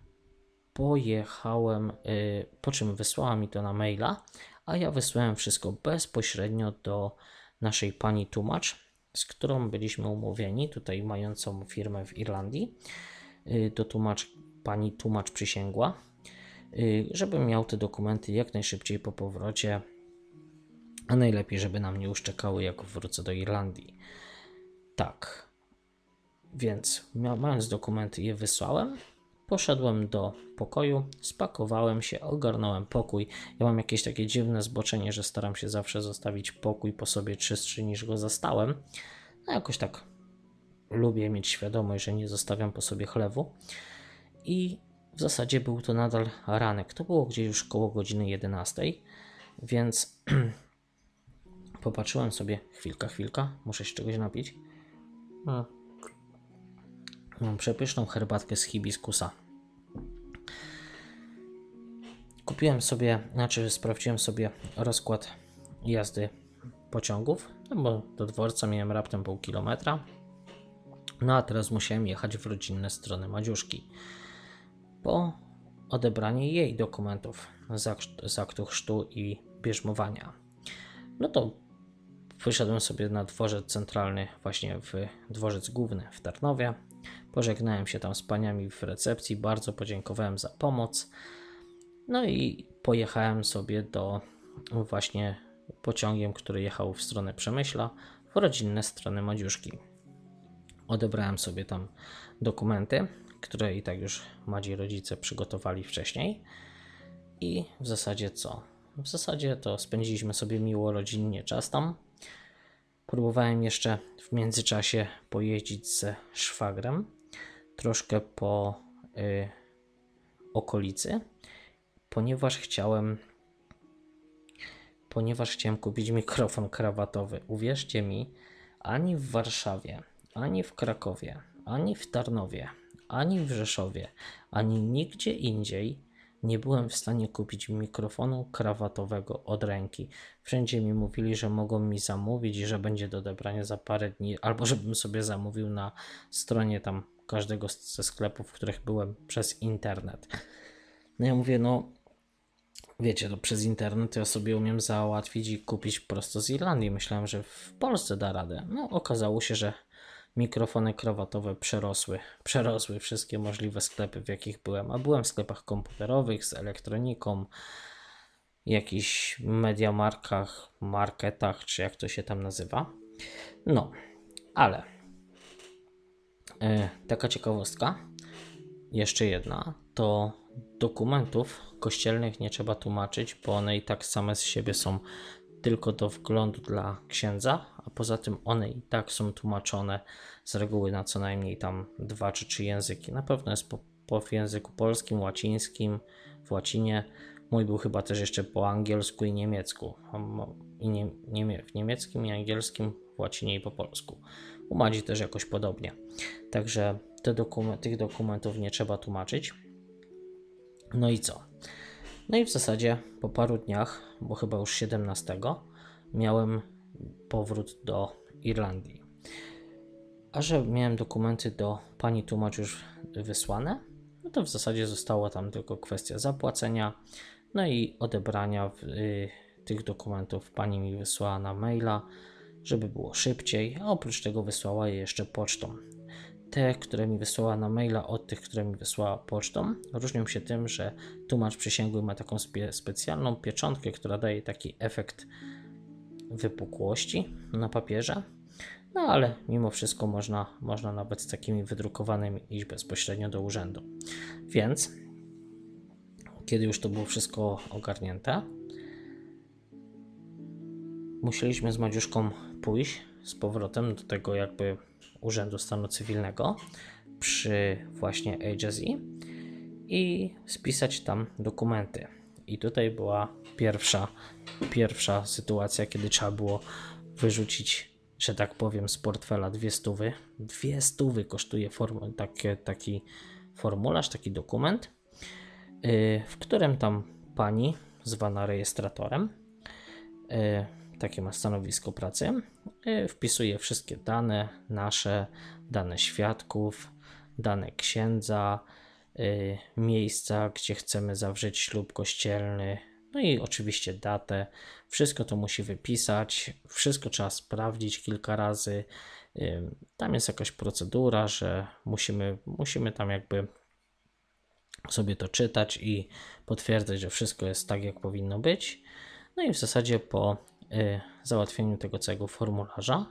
pojechałem, y, po czym wysłała mi to na maila, a ja wysłałem wszystko bezpośrednio do naszej pani tłumacz, z którą byliśmy umówieni, tutaj mającą firmę w Irlandii, y, do tłumacz, pani tłumacz przysięgła, y, żebym miał te dokumenty jak najszybciej po powrocie, a najlepiej, żeby nam nie uszczekały, jak wrócę do Irlandii. Tak. Więc mając dokumenty je wysłałem, Poszedłem do pokoju, spakowałem się, ogarnąłem pokój. Ja mam jakieś takie dziwne zboczenie, że staram się zawsze zostawić pokój po sobie czystszy niż go zastałem. No jakoś tak lubię mieć świadomość, że nie zostawiam po sobie chlewu. I w zasadzie był to nadal ranek. To było gdzieś już koło godziny 11, więc popatrzyłem sobie, chwilka, chwilka, muszę się czegoś napić. Mam przepyszną herbatkę z hibiskusa. Kupiłem sobie, znaczy sprawdziłem sobie rozkład jazdy pociągów, no bo do dworca miałem raptem pół kilometra. No a teraz musiałem jechać w rodzinne strony Madziuszki. Po odebranie jej dokumentów z aktu chrztu i bierzmowania. No to wyszedłem sobie na dworzec centralny, właśnie w dworzec główny w Tarnowie. Pożegnałem się tam z paniami w recepcji, bardzo podziękowałem za pomoc. No i pojechałem sobie do właśnie pociągiem, który jechał w stronę Przemyśla, w rodzinne strony Madziuszki. Odebrałem sobie tam dokumenty, które i tak już Madzi rodzice przygotowali wcześniej. I w zasadzie co? W zasadzie to spędziliśmy sobie miło rodzinnie czas tam. Próbowałem jeszcze w międzyczasie pojeździć ze szwagrem troszkę po y, okolicy, ponieważ chciałem ponieważ chciałem kupić mikrofon krawatowy. Uwierzcie mi, ani w Warszawie, ani w Krakowie, ani w Tarnowie, ani w Rzeszowie, ani nigdzie indziej nie byłem w stanie kupić mikrofonu krawatowego od ręki. Wszędzie mi mówili, że mogą mi zamówić i że będzie do odebrania za parę dni, albo żebym sobie zamówił na stronie tam każdego ze sklepów, w których byłem przez internet. No ja mówię, no wiecie, to przez internet ja sobie umiem załatwić i kupić prosto z Irlandii. Myślałem, że w Polsce da radę. No okazało się, że mikrofony krawatowe przerosły, przerosły wszystkie możliwe sklepy, w jakich byłem. A byłem w sklepach komputerowych z elektroniką, jakichś mediamarkach, marketach, czy jak to się tam nazywa. No, ale e, taka ciekawostka. jeszcze jedna, to dokumentów kościelnych nie trzeba tłumaczyć, bo one i tak same z siebie są tylko do wglądu dla księdza, a poza tym one i tak są tłumaczone z reguły na co najmniej tam dwa czy trzy języki. Na pewno jest po, po w języku polskim, łacińskim, w łacinie. Mój był chyba też jeszcze po angielsku i niemiecku. I nie, nie, w niemieckim i angielskim, w łacinie i po polsku. U Madzi też jakoś podobnie. Także te dokument, tych dokumentów nie trzeba tłumaczyć. No i co? No i w zasadzie po paru dniach, bo chyba już 17, miałem powrót do Irlandii. A że miałem dokumenty do pani tłumacz już wysłane, no to w zasadzie została tam tylko kwestia zapłacenia, no i odebrania y, tych dokumentów. Pani mi wysłała na maila, żeby było szybciej, a oprócz tego wysłała je jeszcze pocztą te, które mi wysłała na maila, od tych, które mi wysłała pocztą, różnią się tym, że tłumacz przysięgły ma taką spe specjalną pieczątkę, która daje taki efekt wypukłości na papierze. No ale mimo wszystko można, można nawet z takimi wydrukowanymi iść bezpośrednio do urzędu. Więc kiedy już to było wszystko ogarnięte, musieliśmy z Madziuszką pójść z powrotem do tego jakby Urzędu Stanu Cywilnego przy właśnie agency i spisać tam dokumenty. I tutaj była pierwsza, pierwsza sytuacja, kiedy trzeba było wyrzucić, że tak powiem, z portfela dwie stówy. Dwie stówy kosztuje form, taki, formularz, taki dokument, yy, w którym tam pani zwana rejestratorem yy, takie ma stanowisko pracy, e, wpisuje wszystkie dane nasze, dane świadków, dane księdza, e, miejsca, gdzie chcemy zawrzeć ślub kościelny, no i oczywiście datę. Wszystko to musi wypisać, wszystko trzeba sprawdzić kilka razy. Tam jest jakaś procedura, że musimy, musimy tam jakby sobie to czytać i potwierdzać, że wszystko jest tak, jak powinno być. No i w zasadzie po Y, załatwieniu tego całego formularza,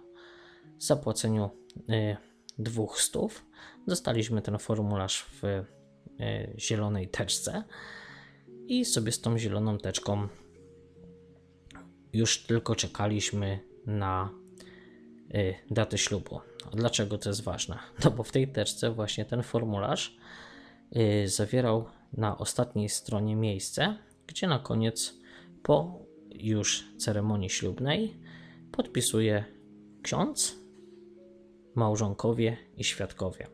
zapłaceniu y, dwóch stów, dostaliśmy ten formularz w y, zielonej teczce i sobie z tą zieloną teczką już tylko czekaliśmy na datę ślubu. Dlaczego to jest ważne? No bo w tej teczce właśnie ten formularz zawierał na ostatniej stronie miejsce, gdzie na koniec po już ceremonii ślubnej podpisuje ksiądz, małżonkowie i świadkowie.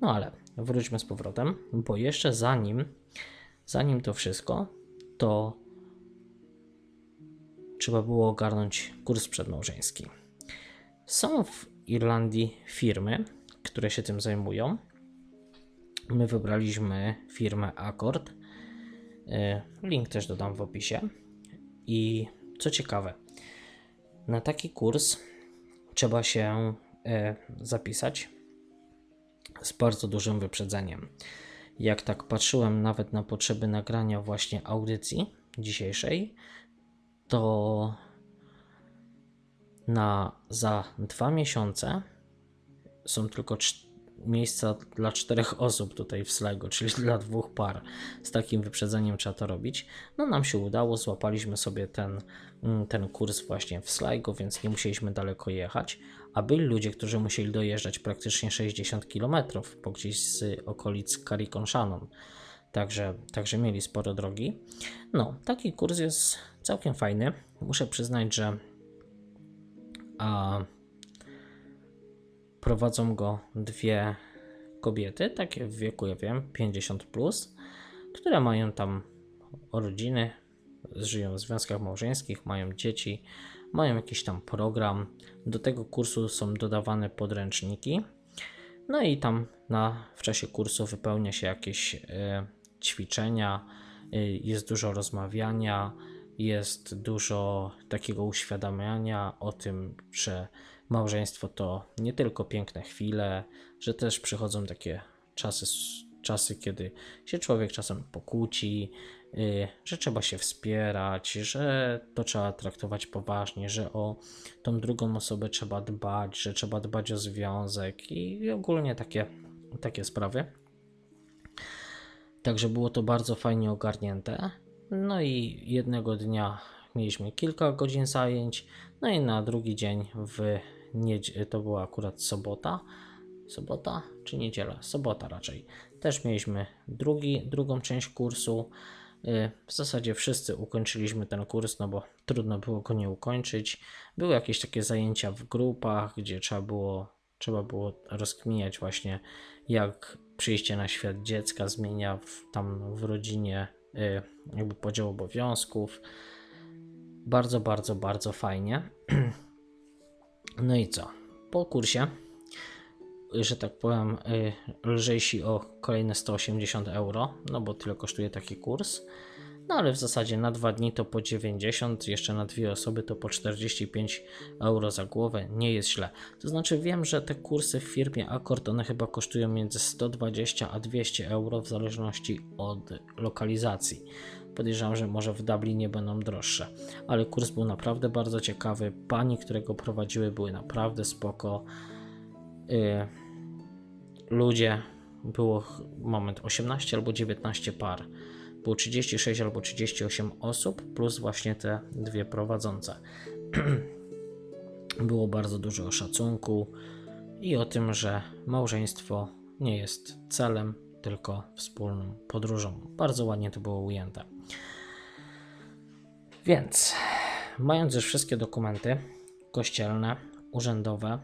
No ale wróćmy z powrotem, bo jeszcze zanim, zanim to wszystko, to trzeba było ogarnąć kurs przedmałżeński. Są w Irlandii firmy, które się tym zajmują. My wybraliśmy firmę Accord. E, link też dodam w opisie. I co ciekawe, na taki kurs trzeba się e, zapisać z bardzo dużym wyprzedzeniem. Jak tak patrzyłem nawet na potrzeby nagrania właśnie audycji dzisiejszej, to na za dwa miesiące są tylko miejsca dla czterech osób tutaj w Slego, czyli dla dwóch par. Z takim wyprzedzeniem trzeba to robić. No nam się udało, złapaliśmy sobie ten, mm, ten kurs właśnie w Sligo, więc nie musieliśmy daleko jechać. A byli ludzie, którzy musieli dojeżdżać praktycznie 60 km, po gdzieś z okolic Carrick Shannon. Także, także mieli sporo drogi. No, taki kurs jest całkiem fajny. Muszę przyznać, że a, prowadzą go dwie kobiety, takie w wieku, ja wiem, 50, plus, które mają tam rodziny, żyją w związkach małżeńskich, mają dzieci, mają jakiś tam program. Do tego kursu są dodawane podręczniki. No i tam na, w czasie kursu wypełnia się jakieś y, ćwiczenia, y, jest dużo rozmawiania, jest dużo takiego uświadamiania o tym, że małżeństwo to nie tylko piękne chwile, że też przychodzą takie czasy, czasy kiedy się człowiek czasem pokłóci, że trzeba się wspierać, że to trzeba traktować poważnie, że o tą drugą osobę trzeba dbać, że trzeba dbać o związek i ogólnie takie, takie sprawy. Także było to bardzo fajnie ogarnięte. No i jednego dnia mieliśmy kilka godzin zajęć, no i na drugi dzień w to była akurat sobota. Sobota czy niedziela? Sobota raczej. Też mieliśmy drugi, drugą część kursu. Y, W zasadzie wszyscy ukończyliśmy ten kurs, no bo trudno było go nie ukończyć. Były jakieś takie zajęcia w grupach, gdzie trzeba było, trzeba było rozkminiać właśnie, jak przyjście na świat dziecka zmienia w, tam w rodzinie y, jakby podział obowiązków. Bardzo, bardzo, bardzo fajnie. No i co? Po kursie, że tak powiem, y, lżejsi o kolejne 180 euro, no bo tyle kosztuje taki kurs. No ale w zasadzie na dwa dni to po 90, jeszcze na dwie osoby to po 45 euro za głowę, nie jest źle. To znaczy wiem, że te kursy w firmie Akord, one chyba kosztują między 120 a 200 euro w zależności od lokalizacji. Podejrzewam, że może w Dublinie będą droższe, ale kurs był naprawdę bardzo ciekawy. Pani, które go prowadziły, były naprawdę spoko. Y, ludzie, było moment 18 albo 19 par. Było 36 albo 38 osób, plus właśnie te dwie prowadzące. było bardzo dużo o szacunku i o tym, że małżeństwo nie jest celem, tylko wspólną podróżą. Bardzo ładnie to było ujęte. Więc, mając już wszystkie dokumenty kościelne, urzędowe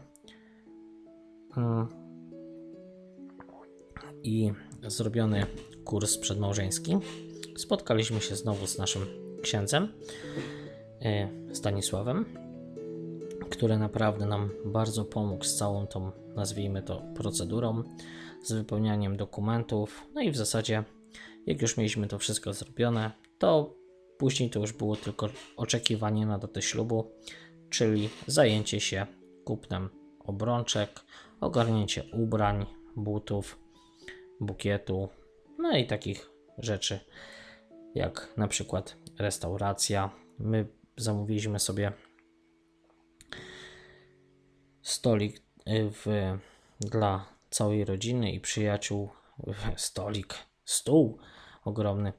mm, i zrobiony kurs przedmałżeński, spotkaliśmy się znowu z naszym księdzem y, Stanisławem, który naprawdę nam bardzo pomógł z całą tą, nazwijmy to, procedurą, z wypełnianiem dokumentów. No i w zasadzie, jak już mieliśmy to wszystko zrobione, to później to już było tylko oczekiwanie na datę ślubu, czyli zajęcie się kupnem obrączek, ogarnięcie ubrań, butów, bukietu, no i takich rzeczy, jak na przykład restauracja. My zamówiliśmy sobie stolik y, w, dla całej rodziny i przyjaciół. Stolik, stół ogromny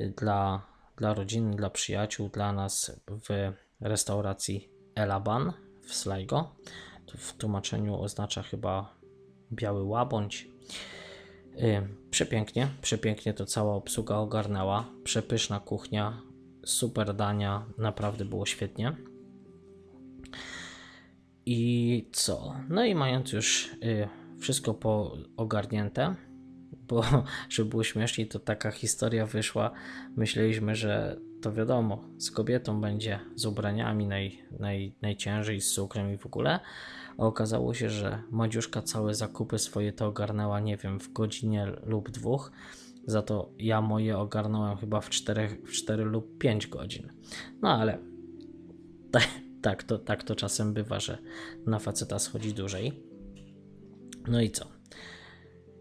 y, dla, dla rodziny, dla przyjaciół, dla nas w restauracji Elaban w Sligo. W tłumaczeniu oznacza chyba biały łabądź. Y, Przepięknie, przepięknie to cała obsługa ogarnęła. Przepyszna kuchnia, super dania, naprawdę było świetnie. I co? No i mając już y, wszystko po ogarnięte, bo żeby było śmieszniej, to taka historia wyszła. Myśleliśmy, że to wiadomo, z kobietą będzie z ubraniami naj, naj, najciężej, z cukrem i w ogóle. A okazało się, że Madziuszka całe zakupy swoje to ogarnęła, nie wiem, w godzinie lub dwóch. Za to ja moje ogarnąłem chyba w 4, w 4 lub 5 godzin. No ale tak, tak, to, tak to czasem bywa, że na faceta schodzi dłużej. No i co?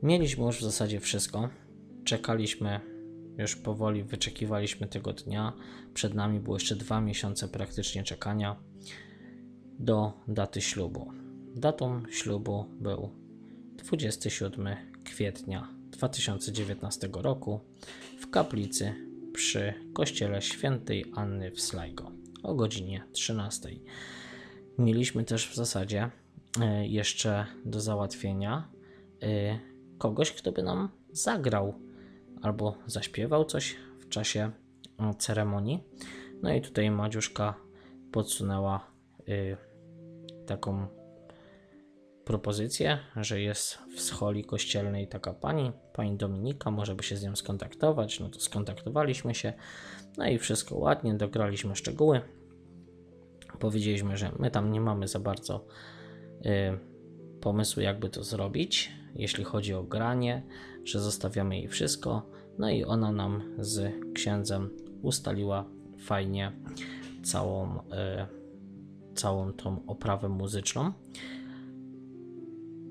Mieliśmy już w zasadzie wszystko. Czekaliśmy już powoli, wyczekiwaliśmy tego dnia. Przed nami było jeszcze dwa miesiące praktycznie czekania do daty ślubu. Datą ślubu był 27 kwietnia 2019 roku w kaplicy przy kościele świętej Anny w Sligo o godzinie 13. Mieliśmy też w zasadzie e, jeszcze do załatwienia e, kogoś, kto by nam zagrał albo zaśpiewał coś w czasie e, ceremonii. No i tutaj Madziuszka podsunęła taką propozycję, że jest w scholi kościelnej taka pani, pani Dominika, może by się z nią skontaktować. No to skontaktowaliśmy się, no i wszystko ładnie, dograliśmy szczegóły. Powiedzieliśmy, że my tam nie mamy za bardzo y, pomysłu, jakby to zrobić, jeśli chodzi o granie, że zostawiamy jej wszystko. No i ona nam z księdzem ustaliła fajnie całą, y, całą tą oprawę muzyczną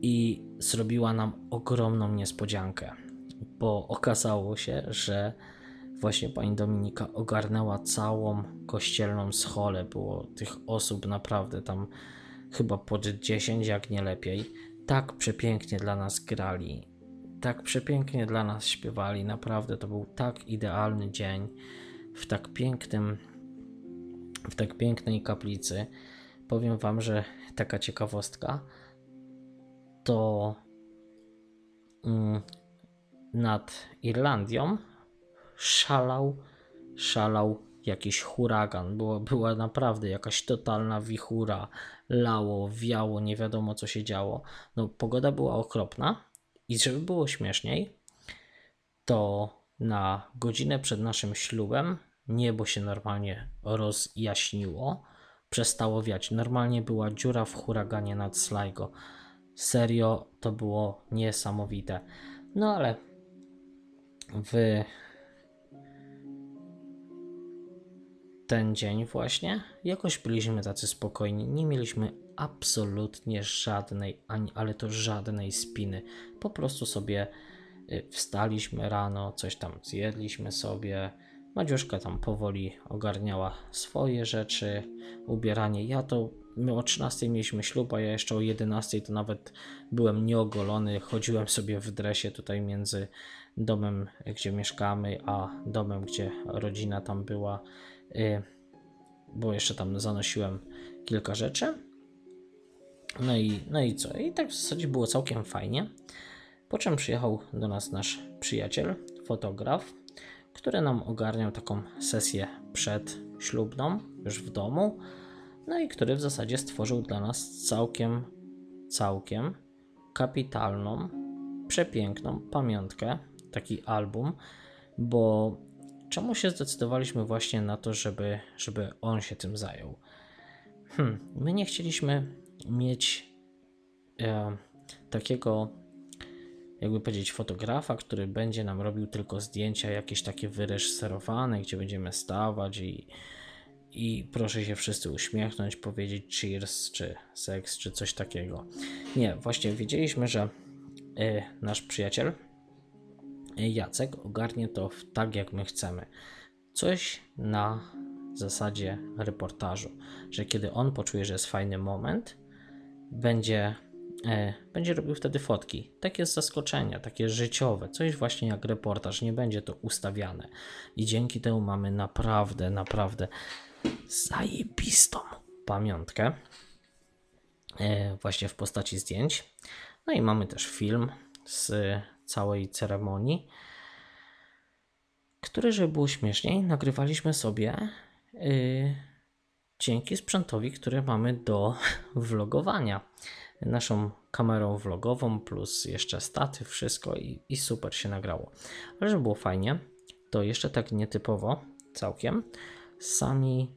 i zrobiła nam ogromną niespodziankę, bo okazało się, że właśnie pani Dominika ogarnęła całą kościelną scholę. Było tych osób naprawdę tam chyba pod 10, jak nie lepiej. Tak przepięknie dla nas grali. tak przepięknie dla nas śpiewali. Naprawdę to był tak idealny dzień w tak pięknym, w tak pięknej kaplicy. Powiem Wam, że taka ciekawostka to mm, nad Irlandią szalał, szalał jakiś huragan. Była, była naprawdę jakaś totalna wichura. Lało, wiało, nie wiadomo co się działo. No, pogoda była okropna i żeby było śmieszniej, to na godzinę przed naszym ślubem niebo się normalnie rozjaśniło, przestało wiać. Normalnie była dziura w huraganie nad Sligo. Serio, to było niesamowite. No ale w ten dzień właśnie jakoś byliśmy tacy spokojni. Nie mieliśmy absolutnie żadnej, ani, ale to żadnej spiny. Po prostu sobie y, wstaliśmy rano, coś tam zjedliśmy sobie. Madziuszka tam powoli ogarniała swoje rzeczy, ubieranie. Ja to, my o 13 mieliśmy ślub, a ja jeszcze o 11 to nawet byłem nieogolony. Chodziłem sobie w dresie tutaj między domem, gdzie mieszkamy, a domem, gdzie rodzina tam była, y, bo jeszcze tam zanosiłem kilka rzeczy. No i, no i co? I tak w zasadzie było całkiem fajnie. Po czym przyjechał do nas nasz przyjaciel, fotograf, który nam ogarniał taką sesję przedślubną już w domu. No i który w zasadzie stworzył dla nas całkiem, całkiem kapitalną, przepiękną pamiątkę, taki album, bo czemu się zdecydowaliśmy właśnie na to, żeby, żeby on się tym zajął? Hmm, my nie chcieliśmy mieć e, takiego, jakby powiedzieć, fotografa, który będzie nam robił tylko zdjęcia jakieś takie wyreżyserowane, gdzie będziemy stawać i, i proszę się wszyscy uśmiechnąć, powiedzieć cheers, czy seks, czy coś takiego. Nie, właśnie wiedzieliśmy, że e, nasz przyjaciel e, Jacek ogarnie to tak, jak my chcemy. Coś na zasadzie reportażu, że kiedy on poczuje, że jest fajny moment, będzie, będzie robił wtedy fotki. Takie zaskoczenia, takie życiowe, coś właśnie jak reportaż, nie będzie to ustawiane. I dzięki temu mamy naprawdę, naprawdę zajebistą pamiątkę, e, właśnie w postaci zdjęć. No i mamy też film z całej ceremonii, który, żeby było śmieszniej, nagrywaliśmy sobie. Yy, dzięki sprzętowi, który mamy do vlogowania. Naszą kamerą vlogową plus jeszcze statyw, wszystko i, i super się nagrało. Ale żeby było fajnie, to jeszcze tak nietypowo całkiem sami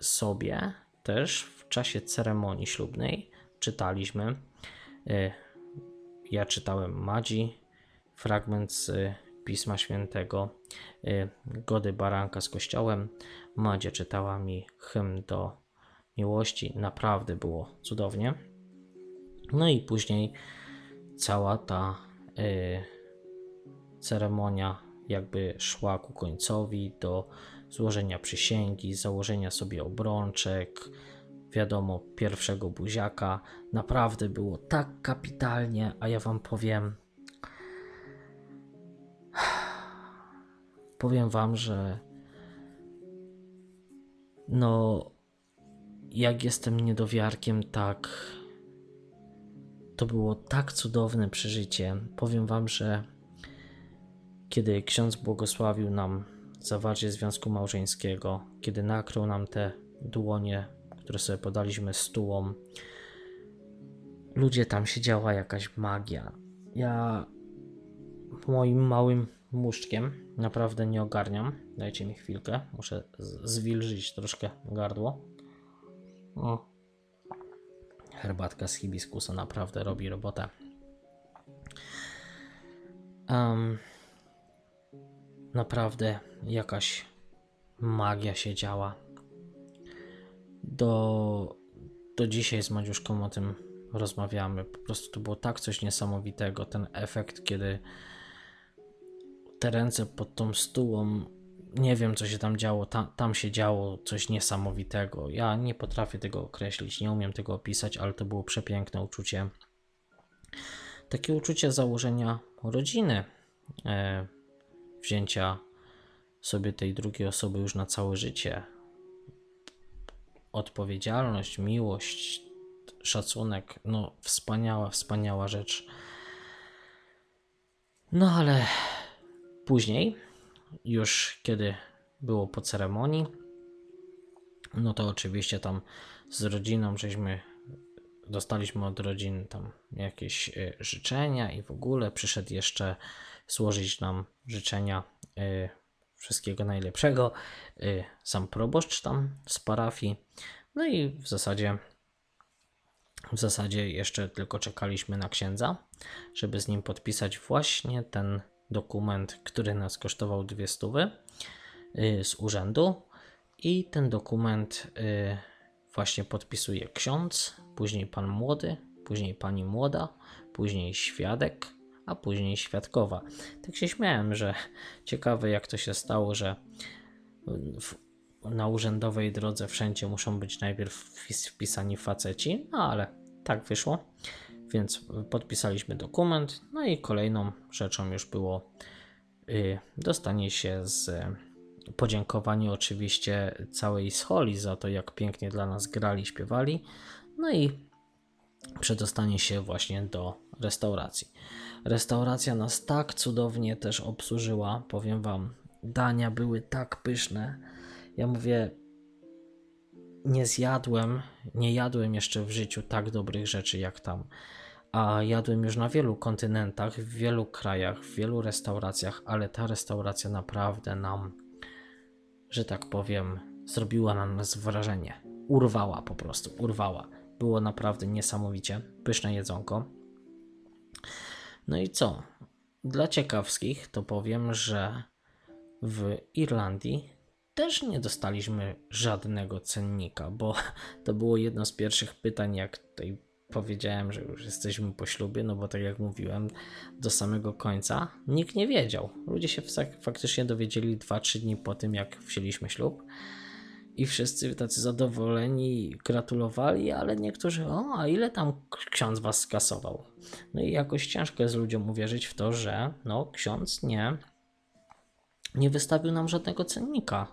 sobie też w czasie ceremonii ślubnej czytaliśmy. Y, ja czytałem Madzi, fragment z Pisma Świętego, y, Gody Baranka z Kościołem. Madzia czytała mi hymn do miłości. Naprawdę było cudownie. No i później cała ta y, ceremonia jakby szła ku końcowi do złożenia przysięgi, założenia sobie obrączek, wiadomo, pierwszego buziaka. Naprawdę było tak kapitalnie, a ja wam powiem, powiem wam, że no, jak jestem niedowiarkiem, tak. To było tak cudowne przeżycie. Powiem wam, że kiedy ksiądz błogosławił nam zawarcie związku małżeńskiego, kiedy nakrył nam te dłonie, które sobie podaliśmy stułom, ludzie tam się działa jakaś magia. Ja moim małym muszczkiem naprawdę nie ogarniam. Dajcie mi chwilkę, muszę zwilżyć troszkę gardło. O. Herbatka z hibiskusa naprawdę robi robotę. Um, naprawdę jakaś magia się działa. Do, do dzisiaj z Madziuszką o tym rozmawiamy. Po prostu to było tak coś niesamowitego. Ten efekt, kiedy te ręce pod tą stułą nie wiem, co się tam działo. Tam, się działo coś niesamowitego. Ja nie potrafię tego określić, nie umiem tego opisać, ale to było przepiękne uczucie. Takie uczucie założenia rodziny, e, wzięcia sobie tej drugiej osoby już na całe życie. Odpowiedzialność, miłość, szacunek, no wspaniała, wspaniała rzecz. No ale później, już kiedy było po ceremonii, no to oczywiście tam z rodziną żeśmy dostaliśmy od rodzin tam jakieś y, życzenia i w ogóle przyszedł jeszcze złożyć nam życzenia y, wszystkiego najlepszego y, sam proboszcz tam z parafii. No i w zasadzie w zasadzie jeszcze tylko czekaliśmy na księdza, żeby z nim podpisać właśnie ten dokument, który nas kosztował dwie stówy z urzędu. I ten dokument właśnie podpisuje ksiądz, później pan młody, później pani młoda, później świadek, a później świadkowa. Tak się śmiałem, że ciekawe jak to się stało, że w, na urzędowej drodze wszędzie muszą być najpierw wpisani faceci, no ale tak wyszło. Więc podpisaliśmy dokument, no i kolejną rzeczą już było y, dostanie się z podziękowanie oczywiście całej scholi za to, jak pięknie dla nas grali, śpiewali. No i przedostanie się właśnie do restauracji. Restauracja nas tak cudownie też obsłużyła, powiem Wam. Dania były tak pyszne. Ja mówię, nie zjadłem, nie jadłem jeszcze w życiu tak dobrych rzeczy jak tam. A jadłem już na wielu kontynentach, w wielu krajach, w wielu restauracjach, ale ta restauracja naprawdę nam że tak powiem, zrobiła na nas wrażenie. Urwała po prostu, urwała. Było naprawdę niesamowicie pyszne jedzonko. No i co? Dla ciekawskich to powiem, że w Irlandii też nie dostaliśmy żadnego cennika, bo to było jedno z pierwszych pytań, jak tutaj powiedziałem, że już jesteśmy po ślubie, no bo tak jak mówiłem, do samego końca nikt nie wiedział. Ludzie się faktycznie dowiedzieli 2-3 dni po tym, jak wzięliśmy ślub. I wszyscy tacy zadowoleni, gratulowali, ale niektórzy, o, a ile tam ksiądz was skasował? No i jakoś ciężko jest ludziom uwierzyć w to, że no, ksiądz nie, nie wystawił nam żadnego cennika.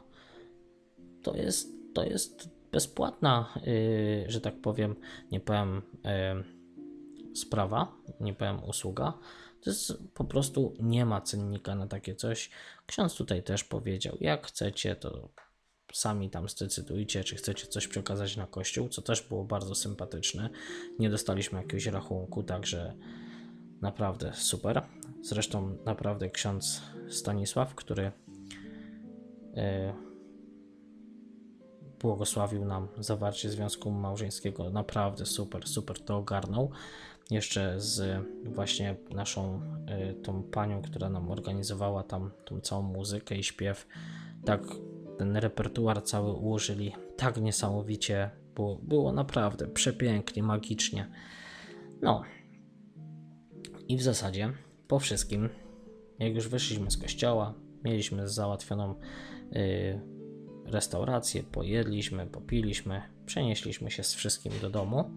To jest, to jest bezpłatna, yy, że tak powiem, nie powiem yy, sprawa, nie powiem usługa. To jest po prostu nie ma cennika na takie coś. Ksiądz tutaj też powiedział, jak chcecie, to sami tam zdecydujcie, czy chcecie coś przekazać na kościół, co też było bardzo sympatyczne. Nie dostaliśmy jakiegoś rachunku, także naprawdę super. Zresztą naprawdę ksiądz Stanisław, który yy, błogosławił nam zawarcie związku małżeńskiego. Naprawdę super, super to ogarnął. Jeszcze z właśnie naszą y, tą panią, która nam organizowała tam tą całą muzykę i śpiew. Tak ten repertuar cały ułożyli tak niesamowicie. Było, było naprawdę przepięknie, magicznie. No. I w zasadzie po wszystkim, jak już wyszliśmy z kościoła, mieliśmy załatwioną yy, restaurację, pojedliśmy, popiliśmy, przenieśliśmy się z wszystkim do domu.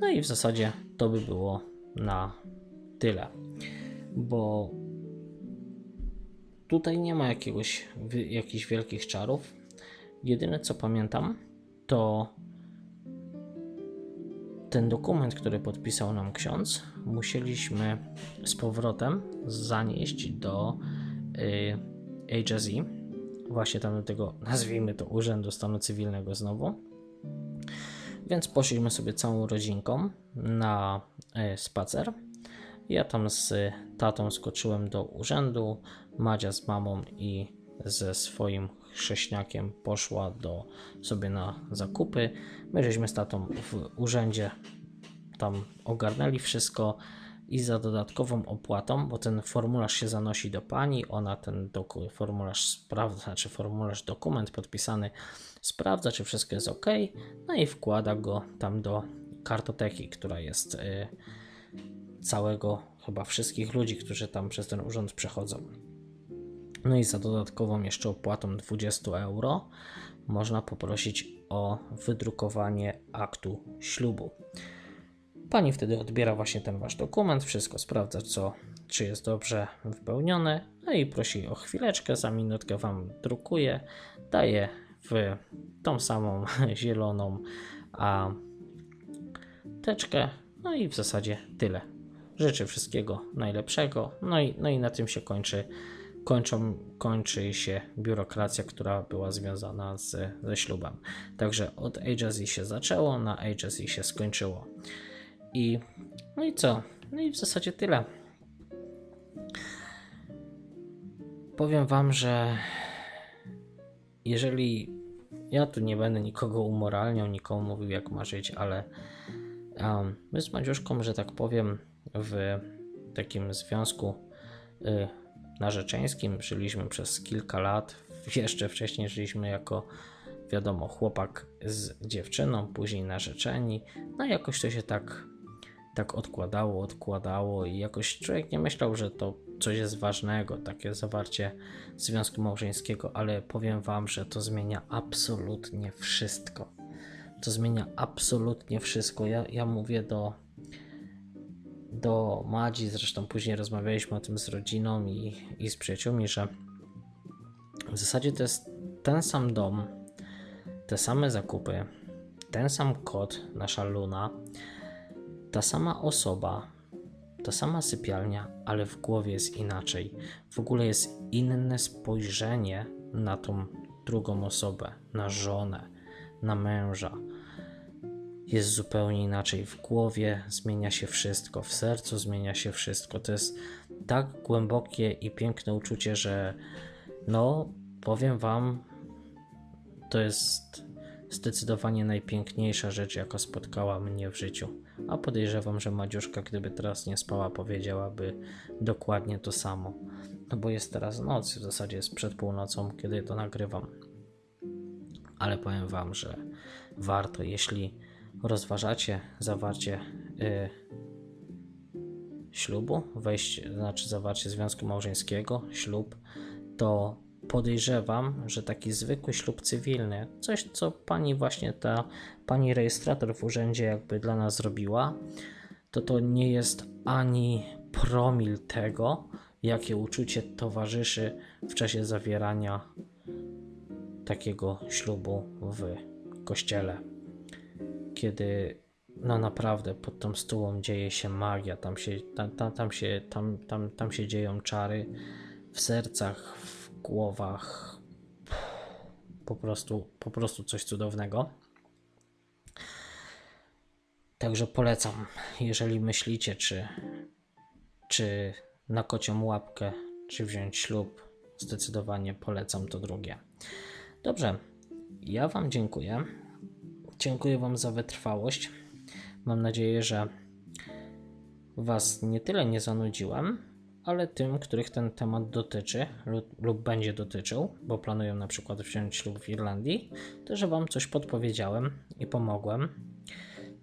No i w zasadzie to by było na tyle, bo tutaj nie ma jakiegoś, jakichś wielkich czarów. Jedyne co pamiętam, to ten dokument, który podpisał nam ksiądz, musieliśmy z powrotem zanieść do y, HSE, właśnie tam do tego, nazwijmy to, Urzędu Stanu Cywilnego znowu. Więc poszliśmy sobie całą rodzinką na e, spacer. Ja tam z tatą skoczyłem do urzędu, Madzia z mamą i ze swoim chrześniakiem poszła do sobie na zakupy. My żeśmy z tatą w urzędzie tam ogarnęli wszystko i za dodatkową opłatą, bo ten formularz się zanosi do pani, ona ten formularz sprawdza, znaczy formularz, dokument podpisany sprawdza, czy wszystko jest ok, no i wkłada go tam do kartoteki, która jest y, całego, chyba wszystkich ludzi, którzy tam przez ten urząd przechodzą. No i za dodatkową jeszcze opłatą 20 euro można poprosić o wydrukowanie aktu ślubu. Pani wtedy odbiera właśnie ten wasz dokument, wszystko sprawdza, co czy jest dobrze wypełnione, no i prosi o chwileczkę, za minutkę Wam drukuje, daje w tą samą zieloną a teczkę, no i w zasadzie tyle. Życzę wszystkiego najlepszego, no i, no i na tym się kończy, kończą, kończy się biurokracja, która była związana z, ze ślubem. Także od agency się zaczęło, na agency się skończyło. I no i co? No i w zasadzie tyle. Powiem Wam, że jeżeli ja tu nie będę nikogo umoralniał, nikomu mówił jak ma żyć, ale um, my z Madziuszką, że tak powiem, w takim związku y, narzeczeńskim żyliśmy przez kilka lat. Jeszcze wcześniej żyliśmy jako, wiadomo, chłopak z dziewczyną, później narzeczeni. No jakoś to się tak, tak odkładało, odkładało i jakoś człowiek nie myślał, że to coś jest ważnego, takie zawarcie związku małżeńskiego, ale powiem Wam, że to zmienia absolutnie wszystko. To zmienia absolutnie wszystko. Ja, ja mówię do, do Madzi, zresztą później rozmawialiśmy o tym z rodziną i, i z przyjaciółmi, że w zasadzie to jest ten sam dom, te same zakupy, ten sam kot, nasza Luna, ta sama osoba, ta sama sypialnia, ale w głowie jest inaczej. W ogóle jest inne spojrzenie na tą drugą osobę, na żonę, na męża. Jest zupełnie inaczej. W głowie zmienia się wszystko, w sercu zmienia się wszystko. To jest tak głębokie i piękne uczucie, że no, powiem Wam, to jest zdecydowanie najpiękniejsza rzecz, jaka spotkała mnie w życiu. A podejrzewam, że Madziuszka, gdyby teraz nie spała, powiedziałaby dokładnie to samo. No bo jest teraz noc, w zasadzie jest przed północą, kiedy to nagrywam. Ale powiem Wam, że warto, jeśli rozważacie zawarcie yy, ślubu, wejście, znaczy zawarcie związku małżeńskiego, ślub, to podejrzewam, że taki zwykły ślub cywilny, coś co pani właśnie ta pani rejestrator w urzędzie jakby dla nas zrobiła, to to nie jest ani promil tego, jakie uczucie towarzyszy w czasie zawierania takiego ślubu w kościele. Kiedy no naprawdę pod tą stułą dzieje się magia, tam się, tam, tam, tam, się, tam, tam, tam się dzieją czary w sercach, w głowach. Po prostu, po prostu coś cudownego. Także polecam, jeżeli myślicie, czy, czy na kocią łapkę, czy wziąć ślub, zdecydowanie polecam to drugie. Dobrze, ja Wam dziękuję. Dziękuję Wam za wytrwałość. Mam nadzieję, że Was nie tyle nie zanudziłem, ale tym, których ten temat dotyczy lub, lub, będzie dotyczył, bo planują na przykład wziąć ślub w Irlandii, to że Wam coś podpowiedziałem i pomogłem.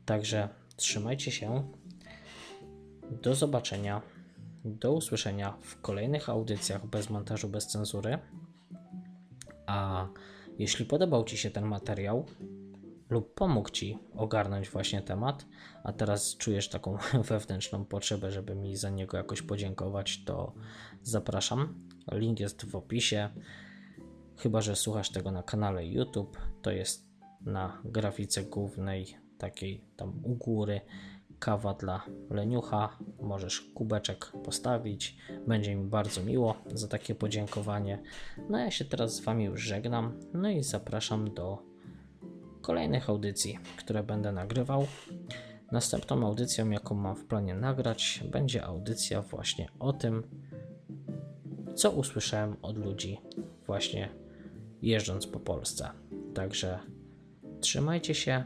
Także trzymajcie się. Do zobaczenia. Do usłyszenia w kolejnych audycjach bez montażu, bez cenzury. A jeśli podobał Ci się ten materiał, lub pomógł Ci ogarnąć właśnie temat, a teraz czujesz taką wewnętrzną potrzebę, żeby mi za niego jakoś podziękować, to zapraszam. Link jest w opisie. Chyba, że słuchasz tego na kanale YouTube, to jest na grafice głównej, takiej tam u góry, kawa dla leniucha. Możesz kubeczek postawić. Będzie mi bardzo miło za takie podziękowanie. No ja się teraz z Wami już żegnam. No i zapraszam do kolejnych audycji, które będę nagrywał. Następną audycją, jaką mam w planie nagrać, będzie audycja właśnie o tym, co usłyszałem od ludzi, właśnie jeżdżąc po Polsce. Także trzymajcie się,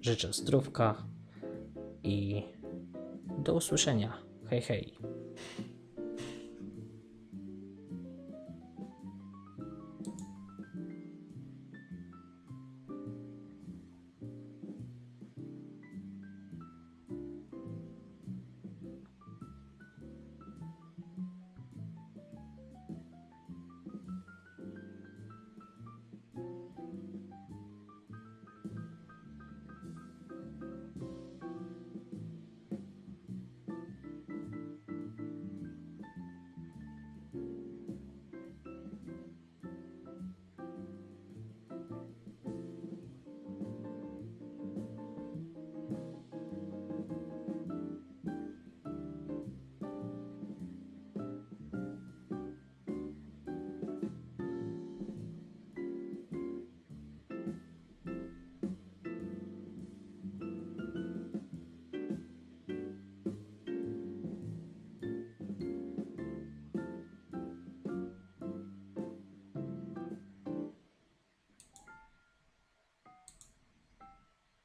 życzę zdrówka i do usłyszenia. Hej, hej.